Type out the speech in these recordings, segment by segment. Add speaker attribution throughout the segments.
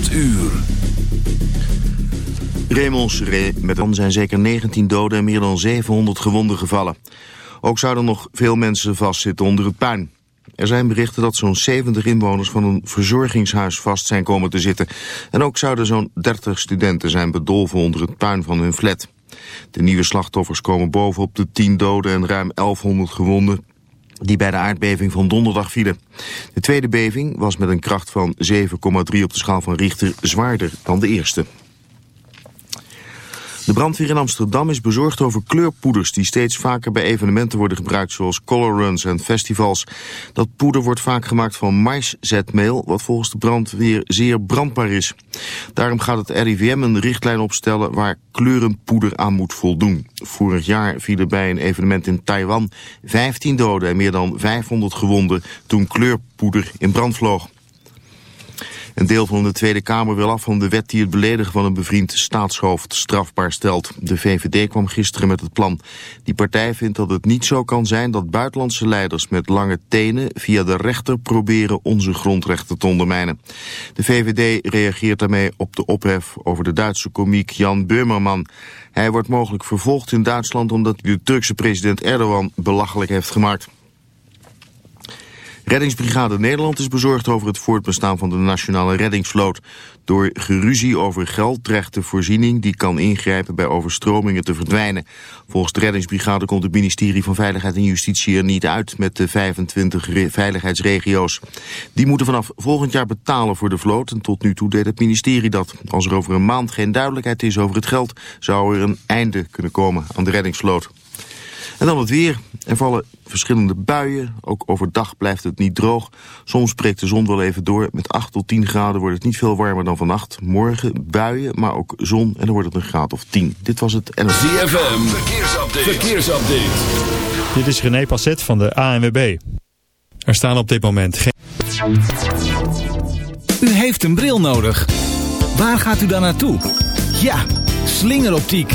Speaker 1: 8 uur.
Speaker 2: Raymond met dan zijn zeker 19 doden en meer dan 700 gewonden gevallen. Ook zouden nog veel mensen vastzitten onder het puin. Er zijn berichten dat zo'n 70 inwoners van een verzorgingshuis vast zijn komen te zitten. En ook zouden zo'n 30 studenten zijn bedolven onder het puin van hun flat. De nieuwe slachtoffers komen bovenop de 10 doden en ruim 1100 gewonden die bij de aardbeving van donderdag vielen. De tweede beving was met een kracht van 7,3 op de schaal van Richter zwaarder dan de eerste. De brandweer in Amsterdam is bezorgd over kleurpoeders die steeds vaker bij evenementen worden gebruikt zoals colorruns en festivals. Dat poeder wordt vaak gemaakt van maiszetmeel wat volgens de brandweer zeer brandbaar is. Daarom gaat het RIVM een richtlijn opstellen waar kleurenpoeder aan moet voldoen. Vorig jaar vielen bij een evenement in Taiwan 15 doden en meer dan 500 gewonden toen kleurpoeder in brand vloog. Een deel van de Tweede Kamer wil af van de wet die het beledigen van een bevriend staatshoofd strafbaar stelt. De VVD kwam gisteren met het plan. Die partij vindt dat het niet zo kan zijn dat buitenlandse leiders met lange tenen via de rechter proberen onze grondrechten te ondermijnen. De VVD reageert daarmee op de ophef over de Duitse komiek Jan Böhmerman. Hij wordt mogelijk vervolgd in Duitsland omdat hij de Turkse president Erdogan belachelijk heeft gemaakt. Reddingsbrigade Nederland is bezorgd over het voortbestaan van de nationale reddingsvloot. Door geruzie over geld dreigt de voorziening die kan ingrijpen bij overstromingen te verdwijnen. Volgens de reddingsbrigade komt het ministerie van Veiligheid en Justitie er niet uit met de 25 veiligheidsregio's. Die moeten vanaf volgend jaar betalen voor de vloot en tot nu toe deed het ministerie dat. Als er over een maand geen duidelijkheid is over het geld zou er een einde kunnen komen aan de reddingsvloot. En dan het weer. Er vallen verschillende buien. Ook overdag blijft het niet droog. Soms breekt de zon wel even door. Met 8 tot 10 graden wordt het niet veel warmer dan vannacht. Morgen buien, maar ook zon en dan wordt het een graad of 10. Dit was het NLV.
Speaker 1: ZFM, verkeersupdate. verkeersupdate.
Speaker 3: Dit is René Passet van de ANWB. Er staan op dit moment geen...
Speaker 4: U heeft een bril nodig. Waar gaat u dan naartoe? Ja, slingeroptiek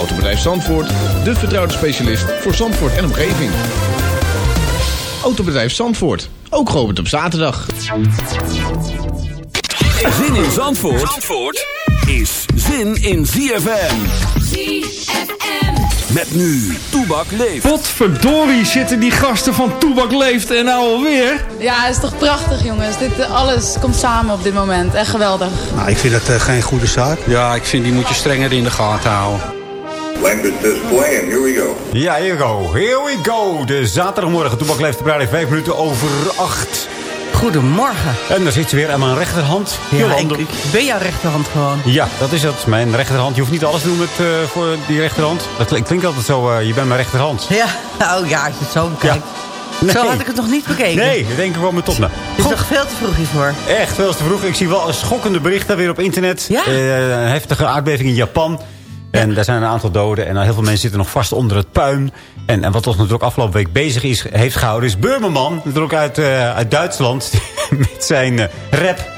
Speaker 5: Autobedrijf Zandvoort, de vertrouwde specialist voor Zandvoort en omgeving. Autobedrijf Zandvoort, ook geopend op zaterdag.
Speaker 1: Zin in Zandvoort, Zandvoort is zin in ZFM.
Speaker 6: ZFM.
Speaker 1: Met nu, Toebak leeft.
Speaker 7: Potverdorie zitten die gasten van Toebak leeft en nou alweer.
Speaker 8: Ja, het is toch prachtig jongens. Dit, alles komt samen op dit moment. Echt geweldig.
Speaker 9: Nou, ik vind dat uh, geen goede zaak.
Speaker 7: Ja, ik vind die moet je strenger in de gaten houden.
Speaker 10: Language display and here we go.
Speaker 11: Ja, here we go. Here we go. De zaterdagmorgen. Toebak leeft de 5 minuten over 8.
Speaker 12: Goedemorgen.
Speaker 11: En daar zit ze weer aan mijn rechterhand.
Speaker 12: Ja, ik, ik, ben jouw rechterhand gewoon.
Speaker 11: Ja, dat is het. Mijn rechterhand. Je hoeft niet alles te doen met, uh, voor die rechterhand. Dat klinkt altijd zo, uh, je bent mijn rechterhand.
Speaker 12: Ja, oh ja, als je het zo bekijkt. Ja. Nee. Zo had ik het nog niet bekeken.
Speaker 11: Nee, ik denk ik wel mijn top. Nou,
Speaker 12: is toch veel te vroeg hiervoor?
Speaker 11: Echt veel te vroeg. Ik zie wel een schokkende berichten weer op internet.
Speaker 12: Ja?
Speaker 11: Uh, een heftige aardbeving in Japan. En daar zijn een aantal doden. En heel veel mensen zitten nog vast onder het puin. En, en wat ons natuurlijk afgelopen week bezig is, heeft gehouden... is Burmerman, natuurlijk uit, uh, uit Duitsland... met zijn uh, rap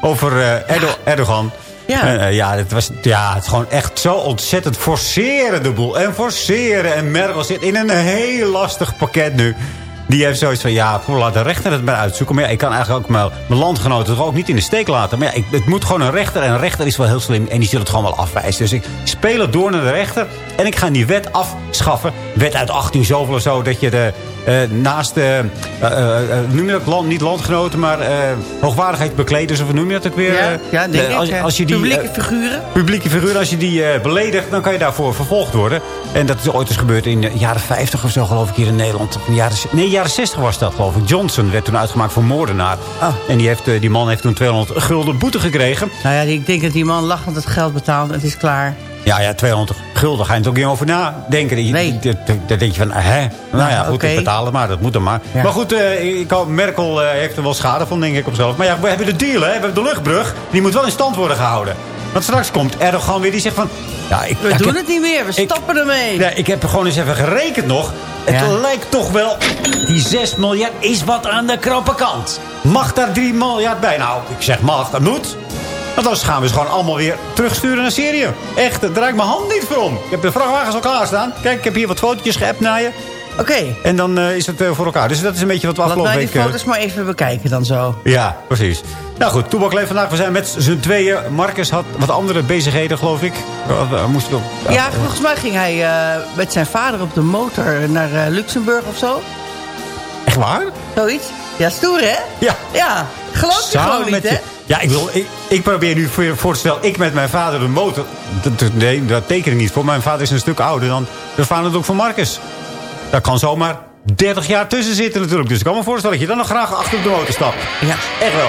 Speaker 11: over uh, Erdo Erdogan.
Speaker 12: Ja.
Speaker 11: ja, het was ja, het is gewoon echt zo ontzettend forceren de boel. En forceren. En Merkel zit in een heel lastig pakket nu. Die heeft zoiets van, ja, laat de rechter het maar uitzoeken. Maar ja, ik kan eigenlijk ook mijn, mijn landgenoten toch ook niet in de steek laten. Maar ja, ik, het moet gewoon een rechter. En een rechter is wel heel slim. En die zullen het gewoon wel afwijzen. Dus ik speel het door naar de rechter. En ik ga die wet afschaffen. Wet uit 18 zoveel of zo. Dat je de, eh, naast de, eh, noem je dat, land, niet landgenoten, maar hoogwaardigheidsbekleders. Of noem je dat ook weer?
Speaker 12: Ja, ja, denk ik.
Speaker 11: als, als je die,
Speaker 12: Publieke figuren.
Speaker 11: publieke figuur, als je die beledigt, dan kan je daarvoor vervolgd worden. En dat is ooit eens gebeurd in de jaren 50 of zo, geloof ik, hier in Nederland. In de jaren, nee, jaren 60 was dat, geloof ik. Johnson werd toen uitgemaakt voor moordenaar.
Speaker 12: Oh.
Speaker 11: En die, heeft, eh, die man heeft toen 200 gulden boete gekregen.
Speaker 12: Nou ja, ik denk dat die man lachend het geld betaalt. Het is klaar.
Speaker 11: Ja, ja, 200 gulden. Ga je er ook niet over nadenken.
Speaker 12: Nee.
Speaker 11: Dan denk je van, hè? Nou ja, goed, betalen maar. Dat moet dan maar.
Speaker 12: Ja.
Speaker 11: Maar goed, eh, ik hoop, Merkel eh, heeft er wel schade van, denk ik, op zichzelf. Maar ja, we hebben de deal, hè? We hebben de luchtbrug. Die moet wel in stand worden gehouden. Want straks komt Erdogan weer, die zegt van... Ja, ik,
Speaker 12: We
Speaker 11: ja,
Speaker 12: doen het niet meer. We
Speaker 11: ik-
Speaker 12: stoppen ermee.
Speaker 11: Ja, ik heb gewoon eens even gerekend nog. Het
Speaker 12: Ja.
Speaker 11: lijkt toch wel... Die 6 miljard is wat aan de krappe kant. Mag daar 3 miljard bij? Nou, ik zeg mag, dat moet. Want anders gaan we ze gewoon allemaal weer terugsturen naar Syrië. Echt, daar draai ik mijn hand niet voor om. Ik heb de vrachtwagens al klaarstaan. Kijk, ik heb hier wat fotootjes geappt naar je.
Speaker 12: Oké,
Speaker 11: En dan eh, is het eh, voor elkaar. Dus dat is een beetje wat we
Speaker 12: laten
Speaker 11: afgelopen
Speaker 12: wij die
Speaker 11: week... eh,
Speaker 12: foto's maar even bekijken dan zo.
Speaker 11: ja, precies. Nou goed, Toebak leeft vandaag. We zijn met z'n tweeën. Marcus had wat andere bezigheden, geloof ik. Moest op,
Speaker 12: Ja, volgens mij ging hij eh, met zijn vader op de motor naar eh, Luxemburg of zo.
Speaker 11: Echt waar?
Speaker 12: Zoiets. Ja, stoer hè?
Speaker 11: Ja.
Speaker 12: Ja, geloof je gewoon niet hè?
Speaker 11: je. Ja, ik, wil, ik, ik probeer nu voor, voor te stellen, ik met mijn vader de motor. Nee, dat teken ik niet voor. Mijn vader is een stuk ouder dan de vader ook van Marcus. Daar kan zomaar 30 jaar tussen zitten natuurlijk. Dus ik kan me voorstellen dat je dan nog graag achter op de motor stapt.
Speaker 12: Ja.
Speaker 11: Echt wel.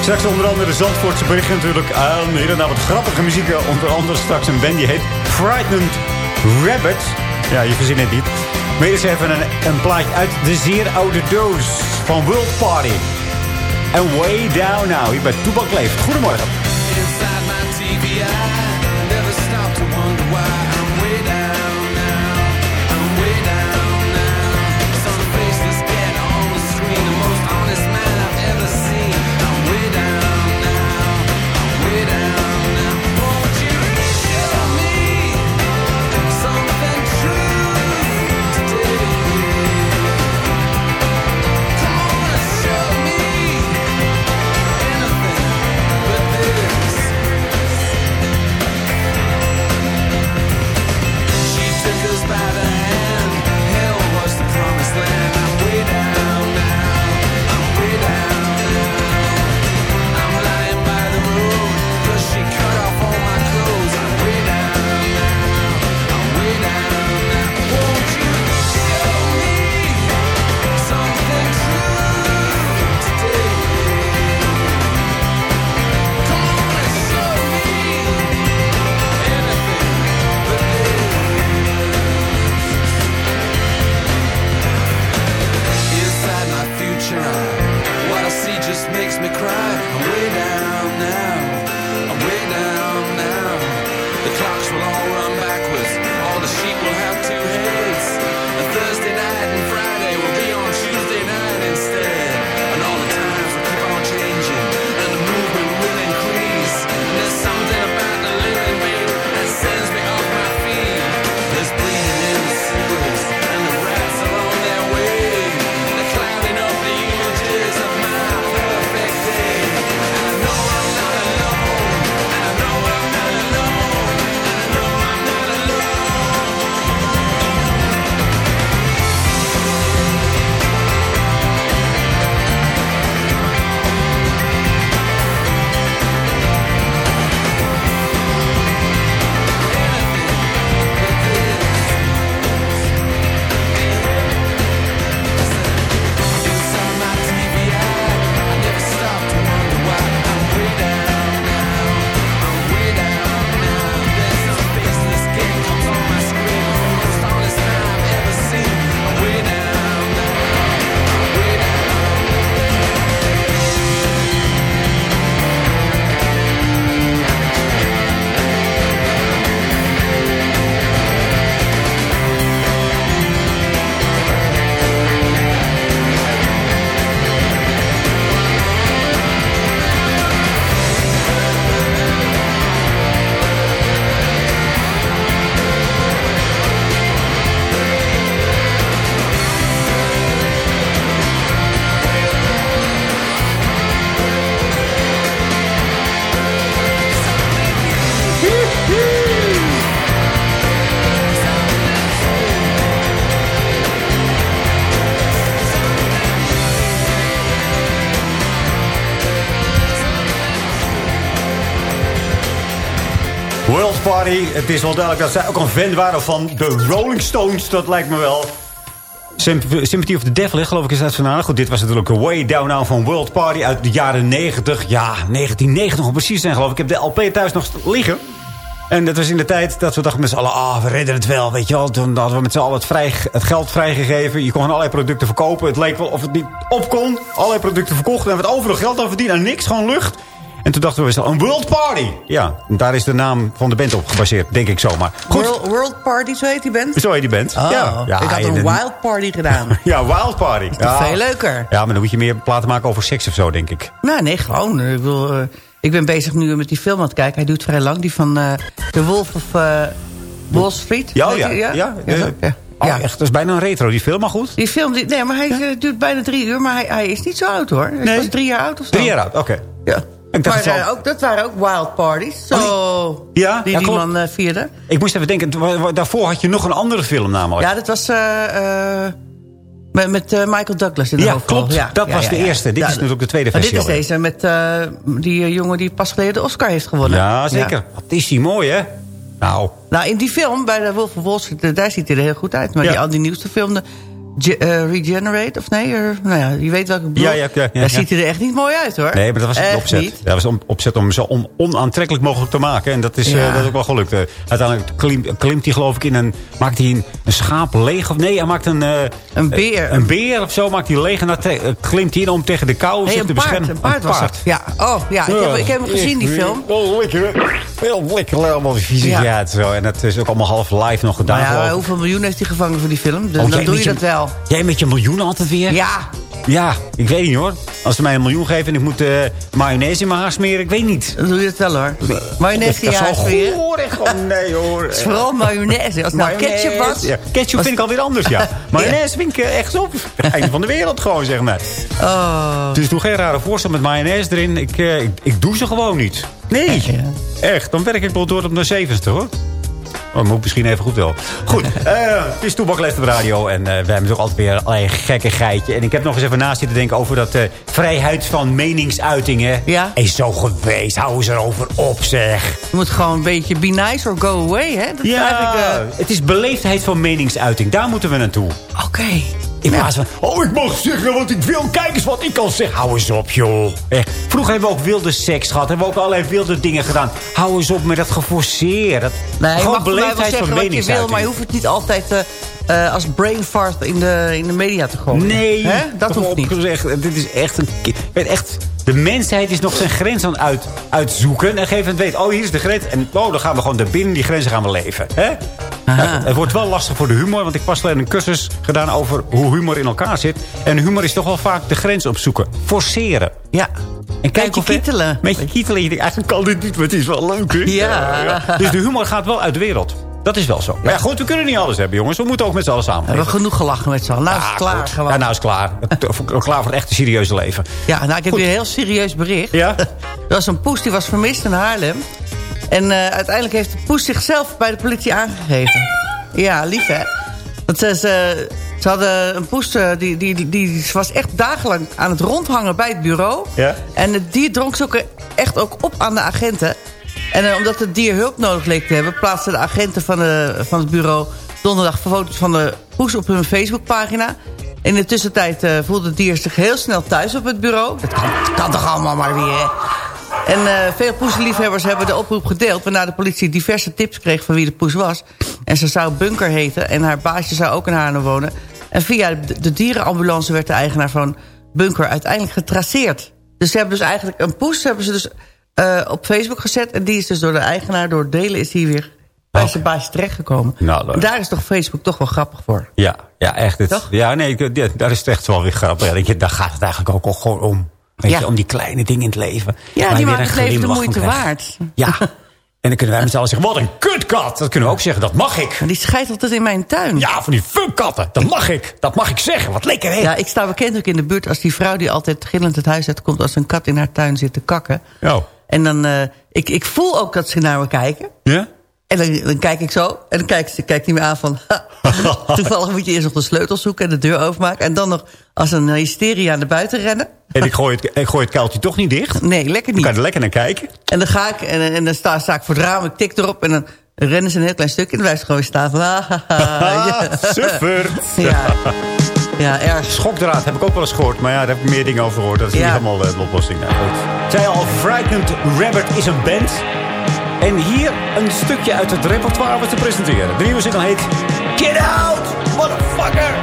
Speaker 11: Straks onder andere de Zandvoortse berichten natuurlijk aan. Hier en daar wat grappige muziek. Onder andere straks een band die heet Frightened Rabbit. Ja, je verzint het niet. Maar eerst even een, een plaatje uit de zeer oude doos van World Party. En Way Down Now, hier bij Toebak Leeft. Goedemorgen.
Speaker 13: Inside my TV,
Speaker 11: Het is wel duidelijk dat zij ook een fan waren van de Rolling Stones. Dat lijkt me wel. Symp- Sympathy of the Devil, geloof ik, is dat vandaan. Goed, dit was natuurlijk Way Down Now van World Party uit de jaren 90. Ja, 1990 om precies zijn, geloof ik. Ik heb de LP thuis nog liggen. En dat was in de tijd dat we dachten met z'n allen... ah, we redden het wel, weet je wel. Toen hadden we met z'n allen het, vrij, het geld vrijgegeven. Je kon allerlei producten verkopen. Het leek wel of het niet op kon. Allerlei producten verkocht. En we het overal geld aan verdienen. En niks, gewoon lucht. En toen dachten we, wel, een World Party. Ja, en daar is de naam van de band op gebaseerd, denk ik zomaar. Goed,
Speaker 12: World, World Party, zo heet die band?
Speaker 11: zo heet die band.
Speaker 12: Oh,
Speaker 11: ja. ja,
Speaker 12: ik had
Speaker 11: en
Speaker 12: een Wild Party gedaan.
Speaker 11: Ja, Wild Party.
Speaker 12: toch
Speaker 11: ja.
Speaker 12: veel leuker?
Speaker 11: Ja, maar dan moet je meer platen maken over seks of zo, denk ik.
Speaker 12: Nou, nee, gewoon. Ik, bedoel, eh, ik ben bezig nu met die film aan het kijken. Hij duurt vrij lang. Die van eh The Wolf of eh, Wall Street.
Speaker 11: Ja, ja. ja.
Speaker 12: ja?
Speaker 11: Oh,
Speaker 12: Ja.
Speaker 11: echt, dat is bijna een retro, die film, maar goed.
Speaker 12: Die film, die, nee, maar hij duurt bijna drie uur. Maar hij, hij is niet zo oud, hoor. Hij
Speaker 11: Nee.
Speaker 12: was drie jaar oud of zo.
Speaker 11: Drie jaar oud, oké.
Speaker 12: Ja.
Speaker 11: Ik dacht
Speaker 12: Maar eh,
Speaker 11: al.
Speaker 12: ook, dat waren ook wild parties. Zo.
Speaker 11: Ja,
Speaker 12: Die
Speaker 11: ja,
Speaker 12: die man eh, vierde.
Speaker 11: Ik moest even denken, daarvoor had je nog een andere film namelijk.
Speaker 12: Ja, dat was... eh, met met Michael Douglas in de
Speaker 11: Ja,
Speaker 12: hoofdrol.
Speaker 11: klopt. Dat was de eerste. Dit is natuurlijk de tweede versie
Speaker 12: Dit is deze met die jongen die pas geleden de Oscar heeft gewonnen.
Speaker 11: Ja, zeker. Wat is die mooi, hè? Nou,
Speaker 12: Nou, in die film, bij de Wolf of Wall Street, daar ziet hij er heel goed uit. Maar die, al die nieuwste film, eh, Regenerate, of nee? er- nou ja, je weet welke.
Speaker 11: Ja, ja, ja,
Speaker 12: daar ziet hij er echt niet mooi uit, hoor.
Speaker 11: nee, maar dat was
Speaker 12: Echt
Speaker 11: opzet.
Speaker 12: niet.
Speaker 11: Dat was opzet om hem zo on- onaantrekkelijk mogelijk te maken. En dat is, eh, dat is ook wel gelukt. Eh, uiteindelijk klimt, klimt hij geloof ik in een... Maakt hij een, een schaap leeg? Of nee, hij maakt een...
Speaker 12: Een beer.
Speaker 11: Een beer of zo maakt hij leeg. En dan klimt hij in om tegen de kou
Speaker 12: Nee,
Speaker 11: zich
Speaker 12: een
Speaker 11: te
Speaker 12: paard,
Speaker 11: beschermen.
Speaker 12: een paard was het. Ja, oh, ja, ik heb, ik heb hem gezien, die film.
Speaker 11: Oh, lekker. Heel lekker. Allemaal vieze
Speaker 12: Ja.
Speaker 11: zo. En dat is ook allemaal half live nog gedaan.
Speaker 12: Maar ja, hoeveel miljoen heeft hij gevangen voor die film? Dus
Speaker 11: Oh,
Speaker 12: dan doe je dat wel.
Speaker 11: Jij met je miljoenen altijd weer?
Speaker 12: Ja,
Speaker 11: Ja, ik weet niet hoor. Als ze mij een miljoen geven en ik moet eh mayonaise in mijn haar smeren, ik weet niet.
Speaker 12: dan doe je dat wel, hoor. Mayonaise in
Speaker 11: dat
Speaker 12: je
Speaker 11: is
Speaker 12: haar smeren.
Speaker 11: goor, echt gewoon nee hoor.
Speaker 12: Het is vooral mayonaise. Als het nou ketchup was...
Speaker 11: Ja, ketchup vind ik alweer anders, ja. Mayonaise vind ik eh, echt op. Het einde van de wereld gewoon, zeg maar.
Speaker 12: Oh.
Speaker 11: Dus doe geen rare voorstel met mayonaise erin. Ik, eh, ik, ik doe ze gewoon niet. Nee, echt. Dan werk ik wel door op naar 70 hoor. Oh, moet misschien even goed wel. Goed, eh, het is Toebak radio. En eh, we hebben toch altijd weer allerlei gekke geitje. En ik heb nog eens even naast zitten denken over dat eh, vrijheid van meningsuitingen.
Speaker 12: Ja.
Speaker 11: Is zo geweest. Hou eens erover op, zeg.
Speaker 12: Je moet gewoon een beetje be nice or go away, hè? Dat
Speaker 11: Ja, het is beleefdheid van meningsuiting. Daar moeten we naartoe.
Speaker 12: Oké.
Speaker 11: In plaats van, oh, ik mag zeggen wat ik wil. Kijk eens wat ik kan zeggen. Hou eens op, joh. Echt. Vroeger hebben we ook wilde seks gehad. Hebben we ook allerlei wilde dingen gedaan. Hou eens op met dat geforceerd. Dat,
Speaker 12: Nee, je
Speaker 11: gewoon
Speaker 12: mag
Speaker 11: beleefdheid van
Speaker 12: zeggen wat je wil,
Speaker 11: meningsuiting.
Speaker 12: maar je hoeft het niet altijd eh, eh, als brain fart in de, in de media te gooien.
Speaker 11: Nee,
Speaker 12: Hè? Dat hoeft niet.
Speaker 11: Dit is echt een... weet Echt, de mensheid is nog zijn grens aan het uit, uitzoeken. En gegeven moment weet, oh, hier is de grens. En oh, dan gaan we gewoon binnen die grenzen gaan we leven. Hè? Ja, het wordt wel lastig voor de humor. Want ik pas alleen een cursus gedaan over hoe humor in elkaar zit. En humor is toch wel vaak de grens opzoeken. Forceren.
Speaker 12: Ja.
Speaker 11: En kijk
Speaker 12: Beetje kietelen.
Speaker 11: Met je kietelen. Je denkt, eigenlijk kan dit niet, maar het is wel leuk, hè?
Speaker 12: Ja.
Speaker 11: Dus de humor gaat wel uit de wereld. Dat is wel zo. Maar ja, goed, we kunnen niet alles hebben, jongens. We moeten ook met z'n allen samen.
Speaker 12: We hebben genoeg gelachen met z'n allen. Nou is het klaar
Speaker 11: goed.
Speaker 12: gewoon.
Speaker 11: Ja, nou is het klaar. Het- klaar voor het echte serieuze leven.
Speaker 12: Ja, nou, ik heb
Speaker 11: Goed.
Speaker 12: weer een heel serieus bericht.
Speaker 11: Ja?
Speaker 12: Er was een poes die was vermist in Haarlem. En eh, uiteindelijk heeft de poes zichzelf bij de politie aangegeven. Ja, lief hè. Want ze, ze, ze hadden een poes, eh, die, die, die, die was echt dagenlang aan het rondhangen bij het bureau.
Speaker 11: Ja?
Speaker 12: En het dier dronk ze ook echt ook op aan de agenten. En eh, omdat het dier hulp nodig leek te hebben... plaatsten de agenten van, de, van het bureau donderdag foto's van de poes op hun Facebookpagina. In de tussentijd eh, voelde het dier zich heel snel thuis op het bureau. Dat kan, kan toch allemaal maar weer, hè? En eh, veel poesenliefhebbers hebben de oproep gedeeld... waarna de politie diverse tips kreeg van wie de poes was. En ze zou Bunker heten en haar baasje zou ook in Haarlem wonen. En via de, dierenambulance werd de eigenaar van Bunker uiteindelijk getraceerd. Dus ze hebben dus eigenlijk een poes hebben ze dus, eh, op Facebook gezet... en die is dus door de eigenaar, door delen, is die weer bij zijn baasje terechtgekomen.
Speaker 11: Nou,
Speaker 12: daar is toch Facebook toch wel grappig voor.
Speaker 11: Ja, ja echt. Het,
Speaker 12: Toch?
Speaker 11: Ja, nee, daar is het echt wel weer grappig. Ja, daar gaat het eigenlijk ook al gewoon om. Weet
Speaker 12: Ja.
Speaker 11: je, om die kleine dingen in het leven.
Speaker 12: Ja, die maken het leven de moeite waard.
Speaker 11: Ja. En dan kunnen wij met z'n allen zeggen, wat een kutkat. Dat kunnen we ook zeggen, dat mag ik.
Speaker 12: Die scheidt altijd in mijn tuin.
Speaker 11: Ja, van die fuckkatten. Dat mag ik. Dat mag ik zeggen. Wat lekker, hè?
Speaker 12: Ja, ik sta bekend ook in de buurt als die vrouw die altijd gillend het huis uitkomt... als een kat in haar tuin zit te kakken.
Speaker 11: Oh.
Speaker 12: En dan, eh, ik, ik voel ook dat ze naar me kijken.
Speaker 11: Ja?
Speaker 12: En dan, dan kijk ik zo. En dan kijkt kijkt hij me aan van... ha, toevallig moet je eerst nog de sleutel zoeken en de deur openmaken. En dan nog als een hysteria naar buiten rennen.
Speaker 14: En ik gooi, het, ik gooi het kuiltje toch niet dicht?
Speaker 12: Nee, lekker niet.
Speaker 14: kan je er lekker naar kijken.
Speaker 12: En dan ga ik en, en dan sta, sta ik voor het raam. Ik tik erop en dan rennen ze een heel klein stukje. En dan blijft ze gewoon staan van... ah, ha, ja. Ja. Ja, erg.
Speaker 14: Schokdraad heb ik ook wel eens gehoord. Maar ja, daar heb ik meer dingen over gehoord. Dat is
Speaker 12: Ja.
Speaker 14: niet helemaal eh, de oplossing. Nou, goed. Ik zei al, Frightened Rabbit is een band. En hier een stukje uit het repertoire wat te presenteren. De nieuwe single heet Get Out, motherfucker!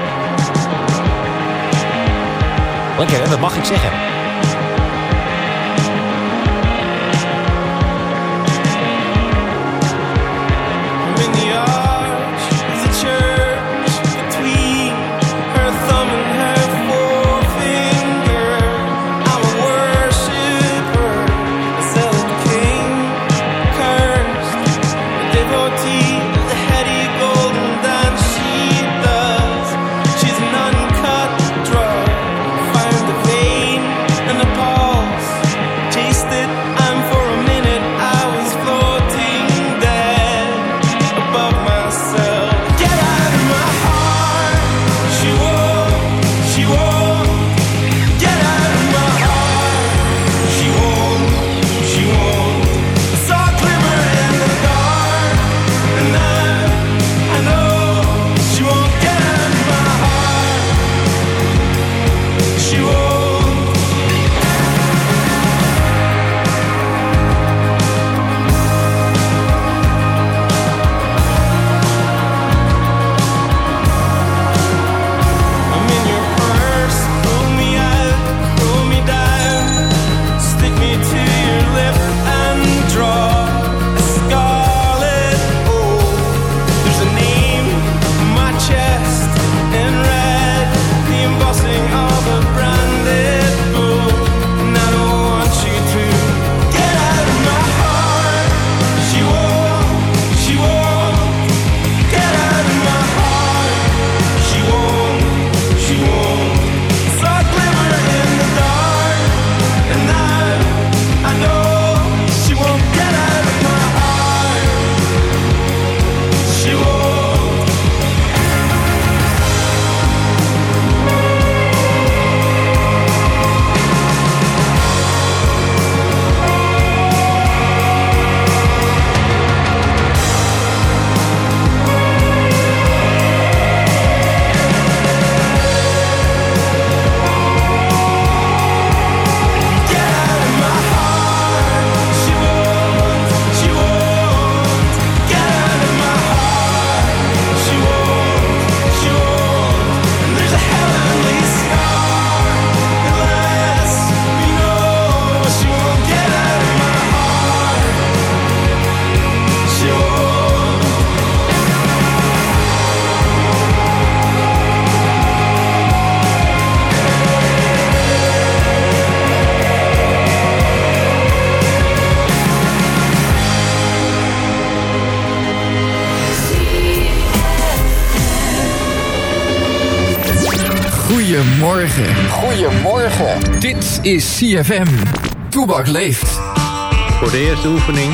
Speaker 14: Lekker, hè? Dat mag ik zeggen.
Speaker 15: Dit is CFM. Toebak leeft.
Speaker 16: Voor de eerste oefening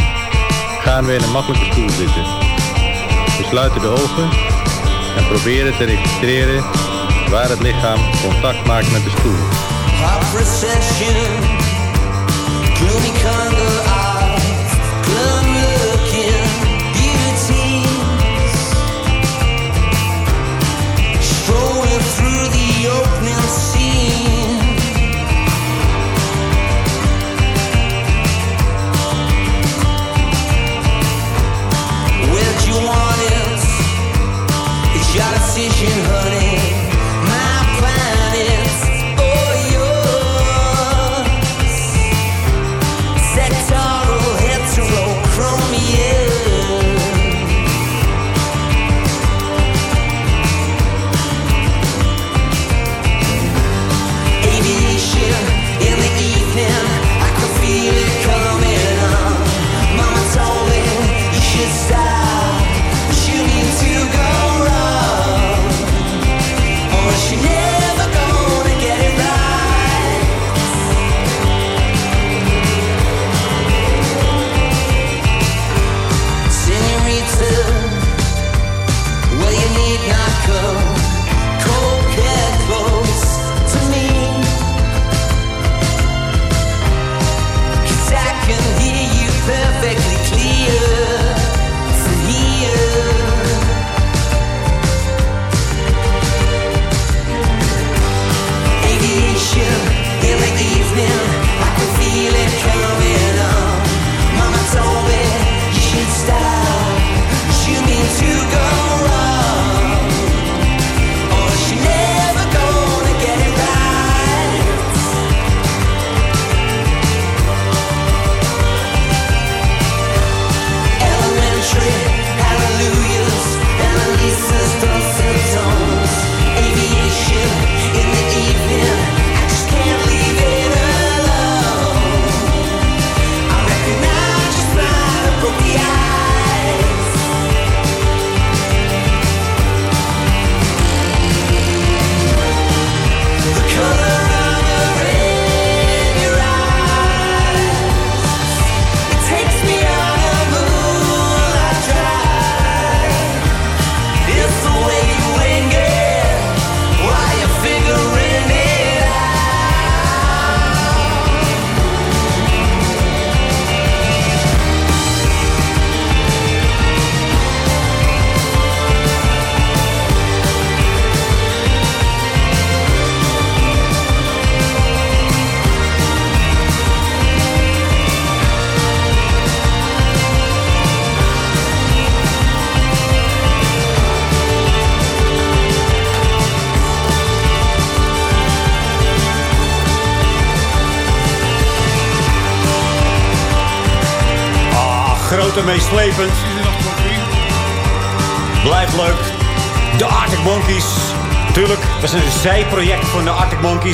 Speaker 16: gaan we in een makkelijke stoel zitten. We sluiten de ogen en proberen te registreren waar het lichaam contact maakt met de stoel.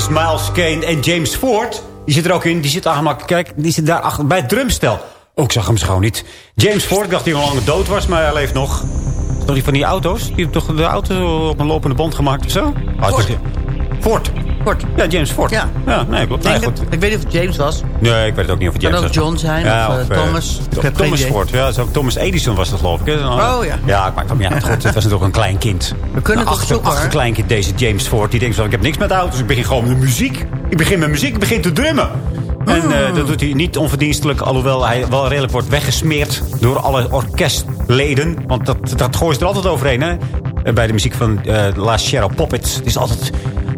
Speaker 11: Miles Kane en James Ford. Die zit er ook in. Die zit achter, kijk, die zit daar achter bij het drumstel. Oh, ik zag hem schoon niet. James Ford, ik dacht dat hij al lang dood was, maar hij leeft nog. Is toch die van die auto's? Die heeft toch de auto op een lopende band gemaakt of zo? Ford. Ford.
Speaker 12: Ford.
Speaker 11: Ja, James Ford.
Speaker 12: Ja.
Speaker 11: ja nee, klopt. Nee, goed.
Speaker 12: ik weet niet of het James was.
Speaker 11: Nee, ik weet het ook niet of het
Speaker 12: Kan
Speaker 11: James
Speaker 12: ook
Speaker 11: was.
Speaker 12: John zijn, of, eh, Thomas. Ik heb geen
Speaker 11: Thomas
Speaker 12: idee.
Speaker 11: Ford, ja. Zo, Thomas Edison was dat geloof ik. Hè?
Speaker 12: Oh, ja.
Speaker 11: Ja, ik maak het niet uit. Goed, het was natuurlijk een klein kind.
Speaker 12: We kunnen
Speaker 11: een
Speaker 12: het opzoeken, hoor.
Speaker 11: achterkleinkind, deze James Ford. Die denkt zo, ik heb niks met auto's. Ik begin gewoon met muziek. Ik begin met muziek, ik begin te drummen. En
Speaker 12: Hmm.
Speaker 11: eh, dat doet hij niet onverdienstelijk. Alhoewel hij wel redelijk wordt weggesmeerd door alle orkestleden. Want dat, dat gooien ze er altijd overheen, hè. Eh, Bij de muziek van eh La Shadow Puppets. Het is altijd...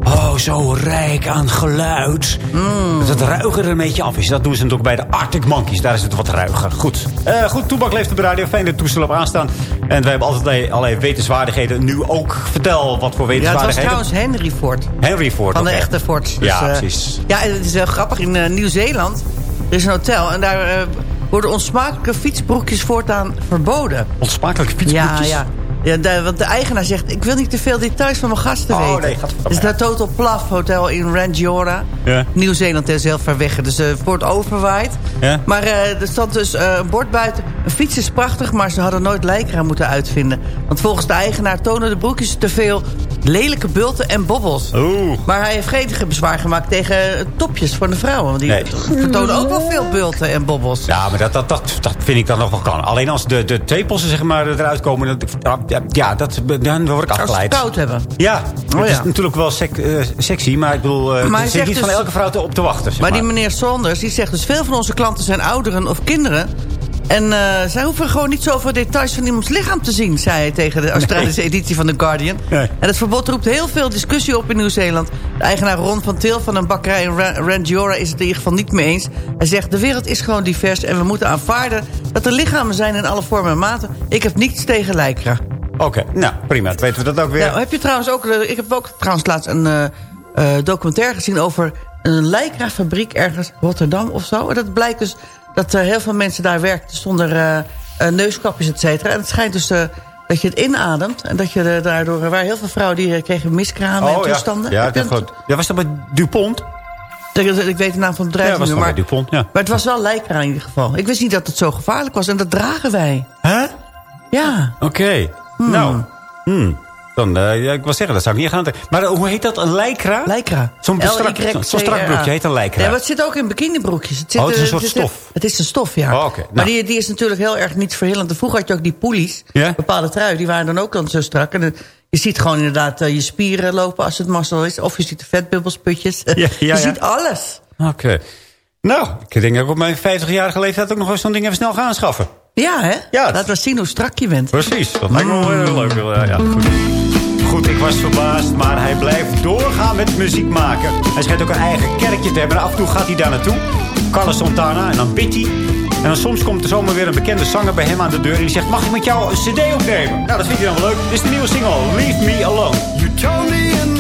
Speaker 11: Oh, zo rijk aan geluid.
Speaker 12: Hmm.
Speaker 11: Dat het ruiger er een beetje af is. Dat doen ze natuurlijk bij de Arctic Monkeys. Daar is het wat ruiger. Goed. Eh, goed, Toebak leeft op de radio. Fijn dat toestel op aanstaan. En wij hebben altijd allerlei, allerlei wetenswaardigheden. Nu ook vertel wat voor
Speaker 12: Ja, het was
Speaker 11: wetenswaardigheden.
Speaker 12: trouwens Henry Ford.
Speaker 11: Henry Ford.
Speaker 12: Van de echte Ford.
Speaker 11: Ja,
Speaker 12: eh,
Speaker 11: precies.
Speaker 12: Ja, en het is heel grappig. In eh, Nieuw-Zeeland er is een hotel. En daar eh, worden onsmakelijke fietsbroekjes voortaan verboden.
Speaker 11: Onsmakelijke fietsbroekjes?
Speaker 12: Ja, ja. Ja, de- want de eigenaar zegt, ik wil niet te veel details van mijn gasten
Speaker 11: Oh,
Speaker 12: weten.
Speaker 11: nee, gadverdamme.
Speaker 12: Het is Total Plaf Hotel in Rangiora.
Speaker 11: Ja.
Speaker 12: Nieuw-Zeeland is heel ver weg. Dus eh, het wordt overwaaid.
Speaker 11: Ja.
Speaker 12: Maar eh, er stond dus eh, een bord buiten. Een fiets is prachtig, maar ze hadden nooit lijkra moeten uitvinden. Want volgens de eigenaar tonen de broekjes te veel lelijke bulten en bobbels.
Speaker 11: Oeh.
Speaker 12: Maar hij heeft geen bezwaar gemaakt tegen eh, topjes voor de vrouwen. Want die
Speaker 11: Nee.
Speaker 12: vertonen ook wel veel bulten en bobbels.
Speaker 11: Ja, maar dat, dat, dat, dat vind ik dan nog wel kan. Alleen als de, de tepels zeg maar, eruit komen... Dat, ja, dat, dan word ik
Speaker 12: Als ze
Speaker 11: afgeleid.
Speaker 12: het koud hebben.
Speaker 11: Ja,
Speaker 12: Oh,
Speaker 11: het is
Speaker 12: ja.
Speaker 11: natuurlijk wel sec- eh, sexy, maar ik bedoel,
Speaker 12: Maar
Speaker 11: uh,
Speaker 12: hij
Speaker 11: er zit niet van
Speaker 12: dus-
Speaker 11: elke vrouw te- op te wachten. Zeg
Speaker 12: Maar
Speaker 11: maar
Speaker 12: die meneer Saunders, die zegt dus... veel van onze klanten zijn ouderen of kinderen... En eh, zij hoeven gewoon niet zoveel details van iemands lichaam te zien... zei hij tegen de Australische editie van The Guardian.
Speaker 11: Nee.
Speaker 12: En het verbod roept heel veel discussie op in Nieuw-Zeeland. De eigenaar Ron van Til van een bakkerij in Ra- Rangiora... is het in ieder geval niet mee eens. Hij zegt, de wereld is gewoon divers... en we moeten aanvaarden dat er lichamen zijn in alle vormen en maten. Ik heb niets tegen lijkra.
Speaker 11: Oké, nou prima. Dan weten we dat ook weer.
Speaker 12: Ja, heb je trouwens ook... eh, Ik heb ook trouwens laatst een eh, documentaire gezien... over een lijkra-fabriek ergens Rotterdam of zo. En dat blijkt dus dat er heel veel mensen daar werkten... zonder eh, eh, neuskapjes, et cetera. En het schijnt dus eh, dat je het inademt... en dat je daardoor... Er waren heel veel vrouwen die eh, kregen miskramen en
Speaker 11: oh, ja.
Speaker 12: toestanden.
Speaker 11: Ja,
Speaker 12: je
Speaker 11: dat goed. ja, was dat bij Dupont?
Speaker 12: ik, ik weet de naam van het bedrijf
Speaker 11: Ja,
Speaker 12: niet maar,
Speaker 11: Dupont, ja.
Speaker 12: maar het was wel lijkra in ieder geval. Ik wist niet dat het zo gevaarlijk was en dat dragen wij.
Speaker 11: Hè?
Speaker 12: Ja.
Speaker 11: Oké.
Speaker 12: Hmm.
Speaker 11: Nou, hmm. Dan, eh, ja, ik wil zeggen, dat zou ik niet gaan. Maar eh, hoe heet dat? Een lijkra?
Speaker 12: Lijkra.
Speaker 11: Zo'n strak, zo'n strak broekje heet een lijkra.
Speaker 12: Ja, maar het zit ook in bikinibroekjes. Het zit,
Speaker 11: Oh, het is een
Speaker 12: eh,
Speaker 11: soort
Speaker 12: zit-
Speaker 11: stof.
Speaker 12: Het is een stof, ja.
Speaker 11: Oh.
Speaker 12: Maar
Speaker 11: Nou.
Speaker 12: die, die is natuurlijk heel erg niet verhillend. Vroeger had je ook die poelies. Bepaalde trui, die waren dan ook dan zo strak. En je ziet gewoon inderdaad je spieren lopen als het mazzel is. Of je ziet de vetbubbelsputjes.
Speaker 11: Ja, ja,
Speaker 12: je
Speaker 11: ja.
Speaker 12: ziet alles.
Speaker 11: Oké. Nou, ik denk dat ik op mijn 50-jarige leeftijd ook nog eens zo'n ding even snel ga aanschaffen.
Speaker 12: Ja, hè?
Speaker 11: Ja.
Speaker 12: Laat maar zien hoe strak je bent.
Speaker 11: Precies, dat lijkt me wel heel leuk. Ja, ja, goed. Goed, ik was verbaasd, maar hij blijft doorgaan met muziek maken. Hij schijnt ook een eigen kerkje te hebben. En af en toe gaat hij daar naartoe. Carlos Santana, en dan hij. En dan soms komt er zomaar weer een bekende zanger bij hem aan de deur. En die zegt, mag ik met jou een cd opnemen? Nou, dat vindt hij dan wel leuk. Dit is de nieuwe single, Leave Me Alone.
Speaker 13: You told me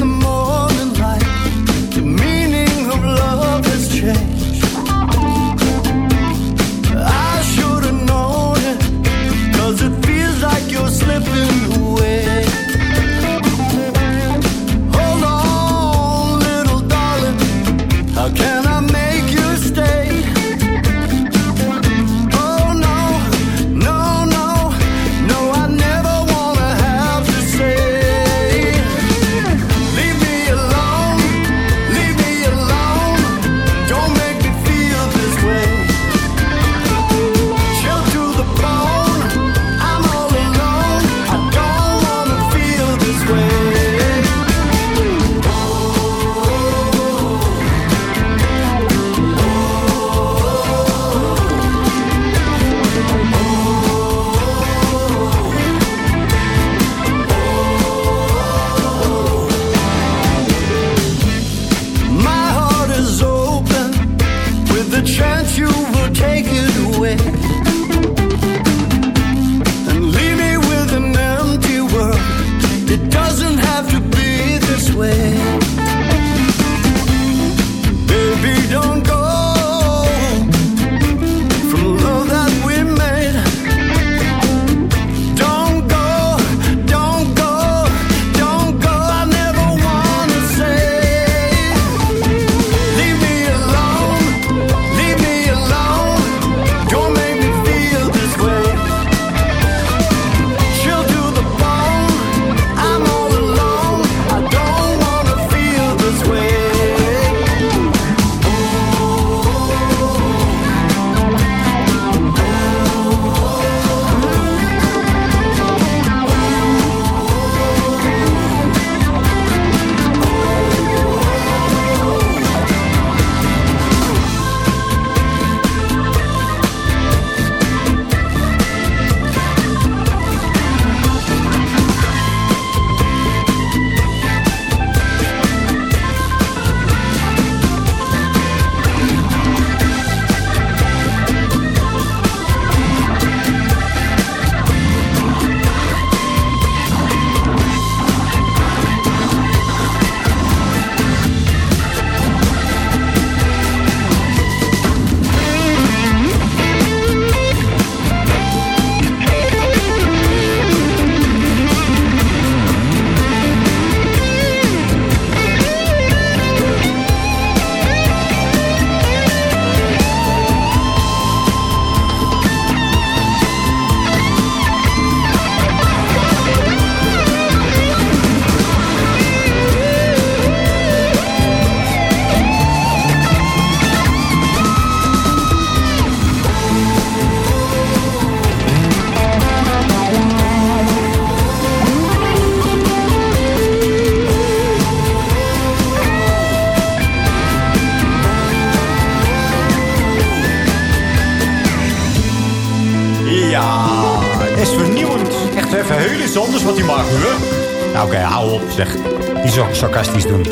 Speaker 11: sarcastisch doen.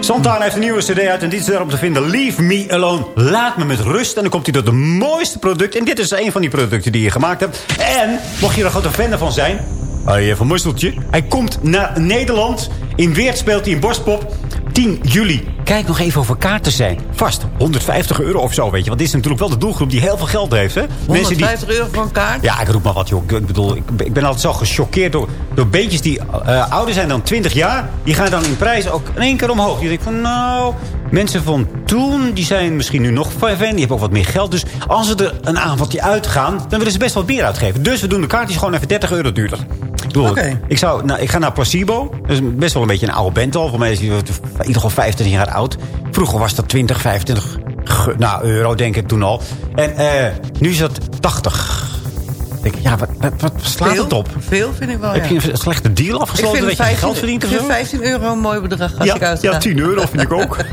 Speaker 11: Santana heeft een nieuwe cd uit en dit is daarop te vinden. Leave me alone. Laat me met rust. En dan komt hij tot de mooiste product. En dit is een van die producten die je gemaakt hebt. En, mocht je er een grote fan van zijn... Even een musseltje. Hij komt naar Nederland. In Weert speelt hij in Borstpop. 10 juli. Kijk nog even of er kaarten zijn. Vast 150 euro of zo, weet je. Want dit is natuurlijk wel de doelgroep die heel veel geld heeft, hè? Mensen die
Speaker 12: 150 euro voor een kaart?
Speaker 11: ja, ik roep maar wat, joh. Ik bedoel, ik, ben- altijd zo gechoqueerd door, door beetjes die eh, ouder zijn dan 20 jaar. Die gaan dan in prijs ook in één keer omhoog. Je denkt van, nou, mensen van toen, die zijn misschien nu nog fan. Die hebben ook wat meer geld. Dus als ze er een avondje uitgaan, dan willen ze best wat meer uitgeven. Dus we doen de kaartjes gewoon even 30 euro duurder. Ik, bedoel,
Speaker 12: Oké.
Speaker 11: ik, zou, nou, ik ga naar Placebo. Dat is best wel een beetje een oude band al. Voor mij is die in ieder geval 25 jaar oud. Vroeger was dat 20, 25 ge- nou, euro, denk ik toen al. En eh, nu is dat 80. Ik denk, ja, wat, wat, wat slaat
Speaker 12: Veel?
Speaker 11: het op?
Speaker 12: Veel vind ik wel,
Speaker 11: Heb
Speaker 12: ja.
Speaker 11: je een slechte deal
Speaker 12: Ik
Speaker 11: afgesloten?
Speaker 12: vind
Speaker 11: dat je geen
Speaker 12: 15,
Speaker 11: geld verdient
Speaker 12: ik vind
Speaker 11: zo?
Speaker 12: 15 euro een mooi bedrag als ik
Speaker 11: Ja,
Speaker 12: uitga.
Speaker 11: ja, 10 euro vind ik ook.